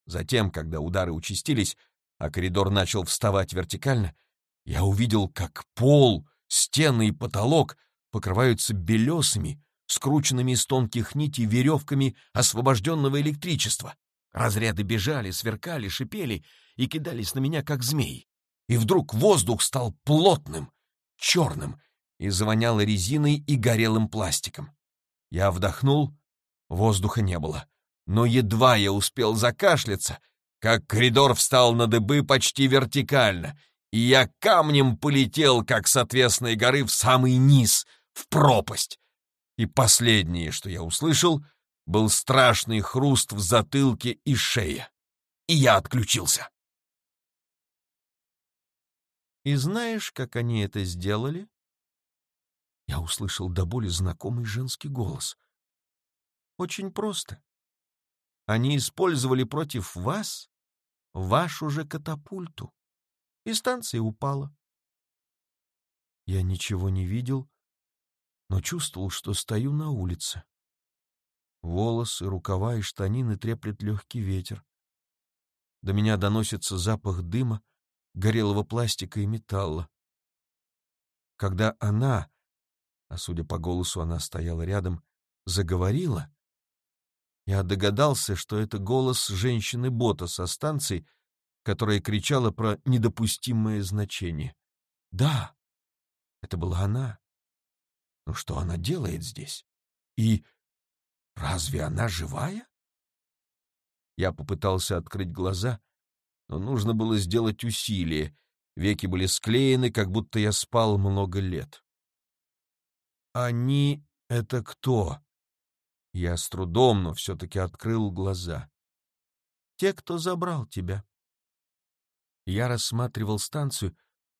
Затем, когда удары участились, а коридор начал вставать вертикально, я увидел, как пол, стены и потолок покрываются белесыми, скрученными из тонких нитей веревками освобожденного электричества. Разряды бежали, сверкали, шипели и кидались на меня, как змеи. И вдруг воздух стал плотным, черным, и завонял резиной и горелым пластиком. Я вдохнул, воздуха не было. Но едва я успел закашляться, как коридор встал на дыбы почти вертикально, и я камнем полетел, как с отвесной горы, в самый низ, в пропасть, и последнее, что я услышал, был страшный хруст в затылке и шее. И я отключился. И знаешь, как они это сделали? Я услышал до боли знакомый женский голос. Очень просто. Они использовали против вас вашу же катапульту, и станция упала. Я ничего не видел, но чувствовал, что стою на улице. Волосы, рукава и штанины треплет легкий ветер. До меня доносится запах дыма, горелого пластика и металла. Когда она, а судя по голосу она стояла рядом, заговорила, я догадался, что это голос женщины-бота со станции, которая кричала про недопустимое значение. Да, это была она. Но что она делает здесь? И разве она живая? Я попытался открыть глаза, но нужно было сделать усилие. Веки были склеены, как будто я спал много лет. «Они — это кто?» Я с трудом, но все-таки открыл глаза. «Те, кто забрал тебя». Я рассматривал станцию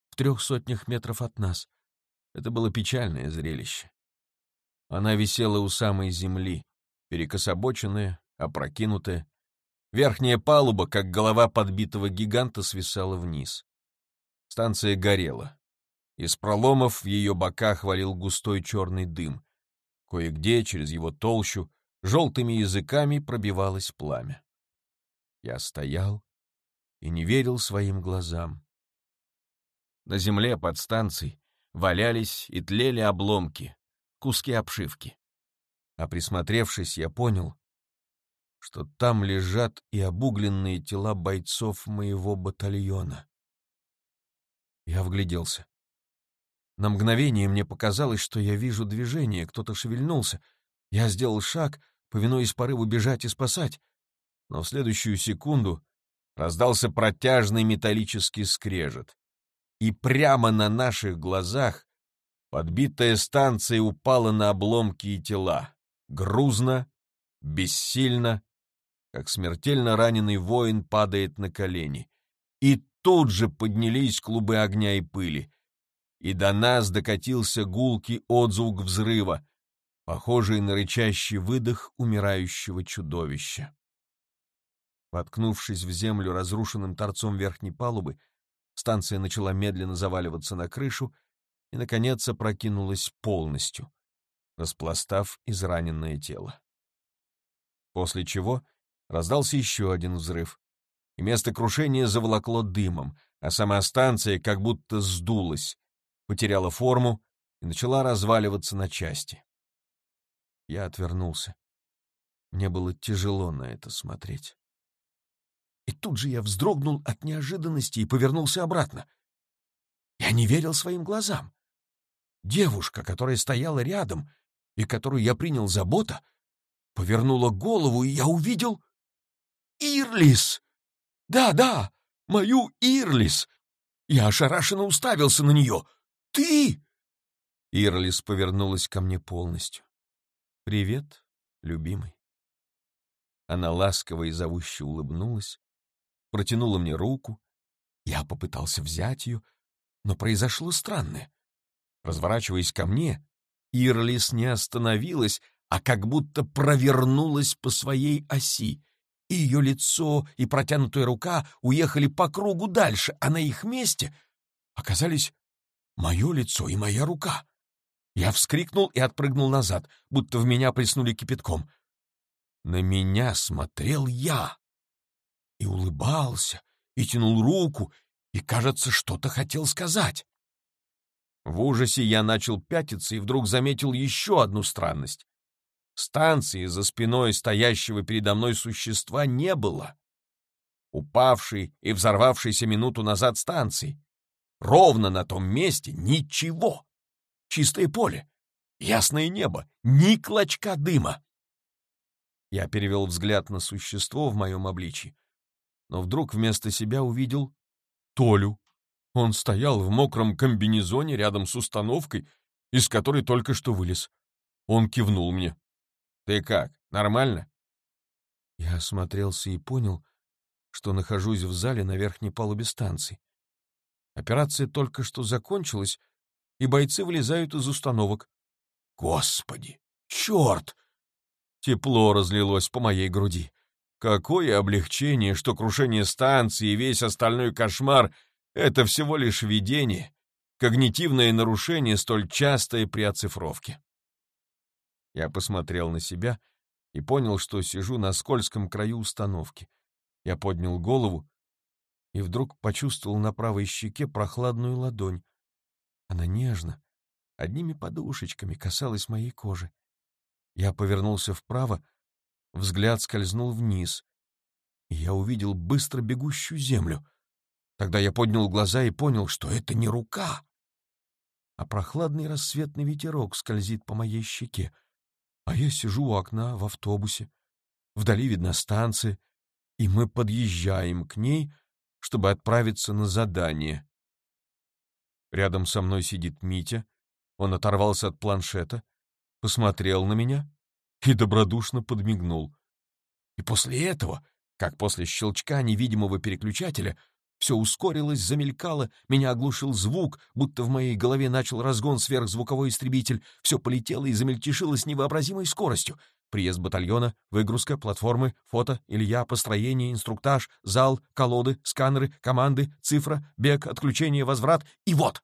в трех сотнях метров от нас — это было печальное зрелище. Она висела у самой земли, перекособоченная, опрокинутая. Верхняя палуба, как голова подбитого гиганта, свисала вниз. Станция горела. Из проломов в ее боках валил густой черный дым. Кое-где, через его толщу, желтыми языками пробивалось пламя. Я стоял и не верил своим глазам. На земле под станцией валялись и тлели обломки, куски обшивки. А присмотревшись, я понял, что там лежат и обугленные тела бойцов моего батальона. Я вгляделся. На мгновение мне показалось, что я вижу движение, кто-то шевельнулся. Я сделал шаг, повинуясь порыву бежать и спасать, но в следующую секунду раздался протяжный металлический скрежет и прямо на наших глазах подбитая станция упала на обломки и тела, грузно, бессильно, как смертельно раненый воин падает на колени. И тут же поднялись клубы огня и пыли, и до нас докатился гулкий отзвук взрыва, похожий на рычащий выдох умирающего чудовища. Воткнувшись в землю разрушенным торцом верхней палубы, Станция начала медленно заваливаться на крышу и, наконец, опрокинулась полностью, распластав израненное тело. После чего раздался еще один взрыв, и место крушения заволокло дымом, а сама станция как будто сдулась, потеряла форму и начала разваливаться на части. Я отвернулся. Мне было тяжело на это смотреть. И тут же я вздрогнул от неожиданности и повернулся обратно. Я не верил своим глазам. Девушка, которая стояла рядом и которую я принял за бота, повернула голову, и я увидел Ирлис. Да, да, мою Ирлис. Я ошарашенно уставился на нее. Ты! Ирлис повернулась ко мне полностью. «Привет, любимый». Она ласково и зовуще улыбнулась, протянула мне руку. Я попытался взять ее, но произошло странное. Разворачиваясь ко мне, Ирлис не остановилась, а как будто провернулась по своей оси, и ее лицо и протянутая рука уехали по кругу дальше, а на их месте оказались мое лицо и моя рука. Я вскрикнул и отпрыгнул назад, будто в меня приснули кипятком. На меня смотрел я и улыбался, и тянул руку, и, кажется, что-то хотел сказать. В ужасе я начал пятиться и вдруг заметил еще одну странность. Станции за спиной стоящего передо мной существа не было. Упавшей и взорвавшейся минуту назад станции. Ровно на том месте ничего. Чистое поле, ясное небо, ни клочка дыма. Я перевел взгляд на существо в моем обличье, но вдруг вместо себя увидел Толю. Он стоял в мокром комбинезоне рядом с установкой, из которой только что вылез. Он кивнул мне. «Ты как, нормально?» Я осмотрелся и понял, что нахожусь в зале на верхней палубе станции. Операция только что закончилась, и бойцы вылезают из установок. Господи! Черт! Тепло разлилось по моей груди. Какое облегчение, что крушение станции и весь остальной кошмар — это всего лишь видение, когнитивное нарушение, столь частое при оцифровке. Я посмотрел на себя и понял, что сижу на скользком краю установки. Я поднял голову и вдруг почувствовал на правой щеке прохладную ладонь. Она нежно, одними подушечками касалась моей кожи. Я повернулся вправо, Взгляд скользнул вниз, я увидел быстро бегущую землю. Тогда я поднял глаза и понял, что это не рука, а прохладный рассветный ветерок скользит по моей щеке. А я сижу у окна в автобусе. Вдали видна станция, и мы подъезжаем к ней, чтобы отправиться на задание. Рядом со мной сидит Митя. Он оторвался от планшета, посмотрел на меня и добродушно подмигнул. И после этого, как после щелчка невидимого переключателя, все ускорилось, замелькало, меня оглушил звук, будто в моей голове начал разгон сверхзвуковой истребитель, все полетело и замельтешило невообразимой скоростью. Приезд батальона, выгрузка, платформы, фото, Илья, построение, инструктаж, зал, колоды, сканеры, команды, цифра, бег, отключение, возврат. И вот!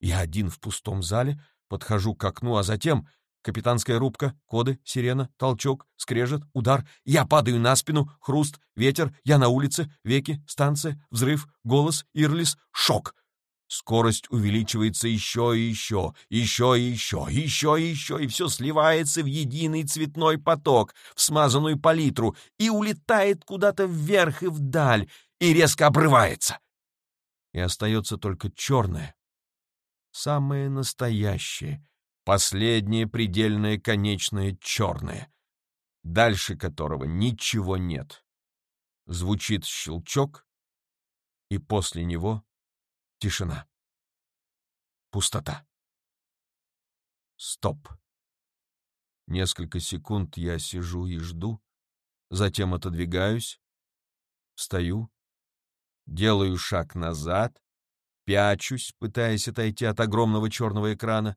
Я один в пустом зале, подхожу к окну, а затем Капитанская рубка, коды, сирена, толчок, скрежет, удар. Я падаю на спину, хруст, ветер, я на улице, веки, станция, взрыв, голос, ирлис, шок. Скорость увеличивается еще и еще, еще и еще, еще и еще, и все сливается в единый цветной поток, в смазанную палитру, и улетает куда-то вверх и вдаль, и резко обрывается. И остается только черное, самое настоящее — Последнее предельное конечное черное, дальше которого ничего нет. Звучит щелчок, и после него тишина. Пустота. Стоп. Несколько секунд я сижу и жду, затем отодвигаюсь, встаю, делаю шаг назад, пячусь, пытаясь отойти от огромного черного экрана,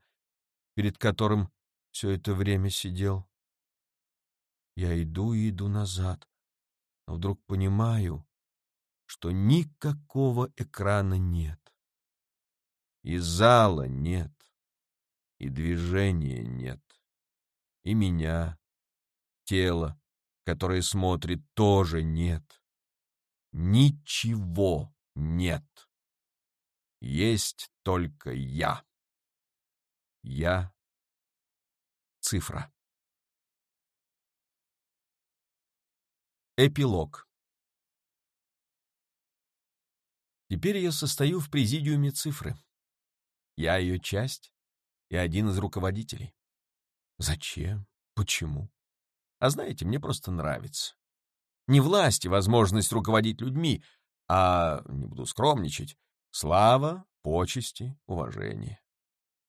перед которым все это время сидел. Я иду и иду назад, но вдруг понимаю, что никакого экрана нет. И зала нет, и движения нет, и меня, тела, которое смотрит, тоже нет. Ничего нет. Есть только я. Я — цифра. Эпилог. Теперь я состою в президиуме цифры. Я ее часть и один из руководителей. Зачем? Почему? А знаете, мне просто нравится. Не власть и возможность руководить людьми, а, не буду скромничать, слава, почести, уважение.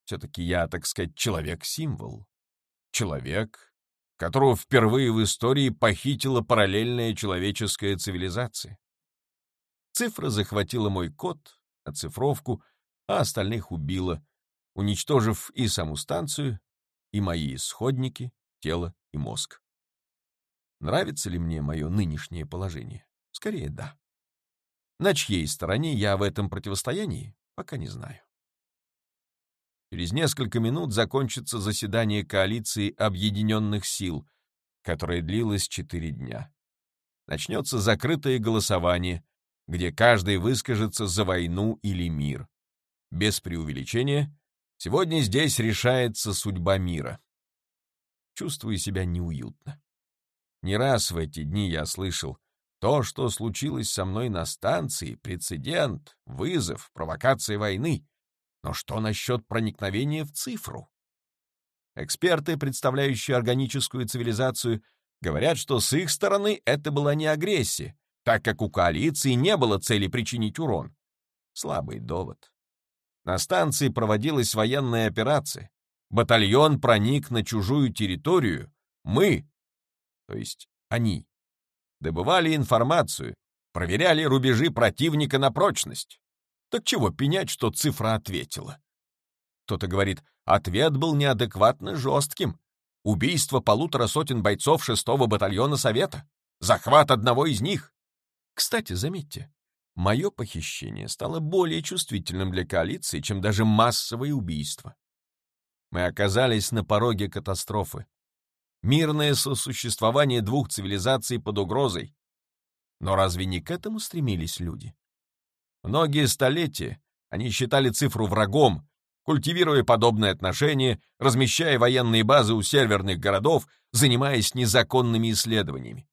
Все-таки я, так сказать, человек-символ. Человек, которого впервые в истории похитила параллельная человеческая цивилизация. Цифра захватила мой код, оцифровку, а остальных убила, уничтожив и саму станцию, и мои исходники, тело и мозг. Нравится ли мне мое нынешнее положение? Скорее, да. На чьей стороне я в этом противостоянии, пока не знаю. Через несколько минут закончится заседание коалиции объединенных сил, которое длилось четыре дня. Начнется закрытое голосование, где каждый выскажется за войну или мир. Без преувеличения, сегодня здесь решается судьба мира. Чувствую себя неуютно. Не раз в эти дни я слышал, то, что случилось со мной на станции, прецедент, вызов, провокация войны. Но что насчет проникновения в цифру? Эксперты, представляющие органическую цивилизацию, говорят, что с их стороны это была не агрессия, так как у коалиции не было цели причинить урон. Слабый довод. На станции проводилась военная операция. Батальон проник на чужую территорию. Мы, то есть они, добывали информацию, проверяли рубежи противника на прочность. Так чего пенять, что цифра ответила? Кто-то говорит, ответ был неадекватно жестким. Убийство полутора сотен бойцов шестого батальона Совета. Захват одного из них. Кстати, заметьте, мое похищение стало более чувствительным для коалиции, чем даже массовые убийства. Мы оказались на пороге катастрофы. Мирное сосуществование двух цивилизаций под угрозой. Но разве не к этому стремились люди? Многие столетия они считали цифру врагом, культивируя подобные отношения, размещая военные базы у северных городов, занимаясь незаконными исследованиями.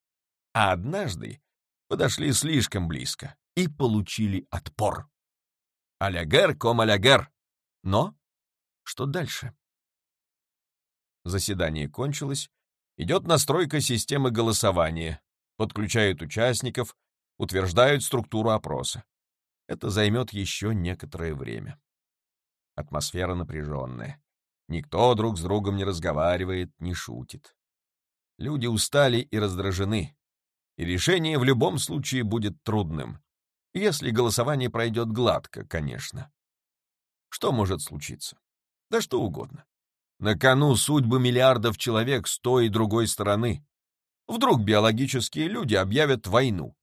А однажды подошли слишком близко и получили отпор. Алягер ком алягер. Но что дальше? Заседание кончилось, идет настройка системы голосования, подключают участников, утверждают структуру опроса. Это займет еще некоторое время. Атмосфера напряженная. Никто друг с другом не разговаривает, не шутит. Люди устали и раздражены, и решение в любом случае будет трудным, если голосование пройдет гладко, конечно. Что может случиться? Да что угодно. На кону судьбы миллиардов человек с той и другой стороны. Вдруг биологические люди объявят войну.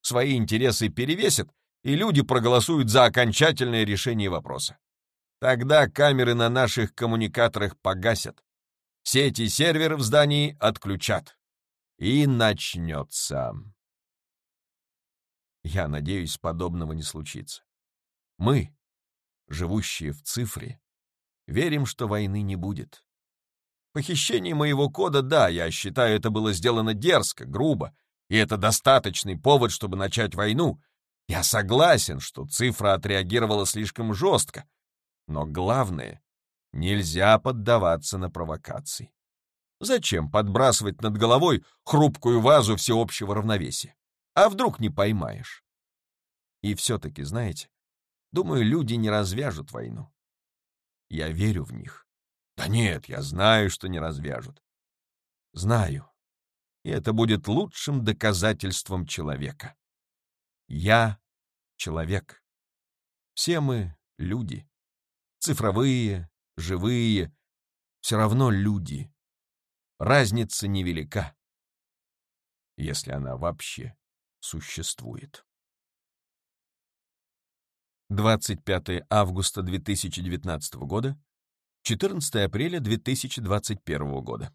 Свои интересы перевесят, и люди проголосуют за окончательное решение вопроса. Тогда камеры на наших коммуникаторах погасят. Сети и серверы в здании отключат. И начнется. Я надеюсь, подобного не случится. Мы, живущие в цифре, верим, что войны не будет. Похищение моего кода, да, я считаю, это было сделано дерзко, грубо, и это достаточный повод, чтобы начать войну. Я согласен, что цифра отреагировала слишком жестко, но главное, нельзя поддаваться на провокации. Зачем подбрасывать над головой хрупкую вазу всеобщего равновесия? А вдруг не поймаешь? И все-таки, знаете, думаю, люди не развяжут войну. Я верю в них. Да нет, я знаю, что не развяжут. Знаю. И это будет лучшим доказательством человека. Я человек. Все мы люди. Цифровые, живые, все равно люди. Разница невелика, если она вообще существует. 25 августа 2019 года, 14 апреля 2021 года.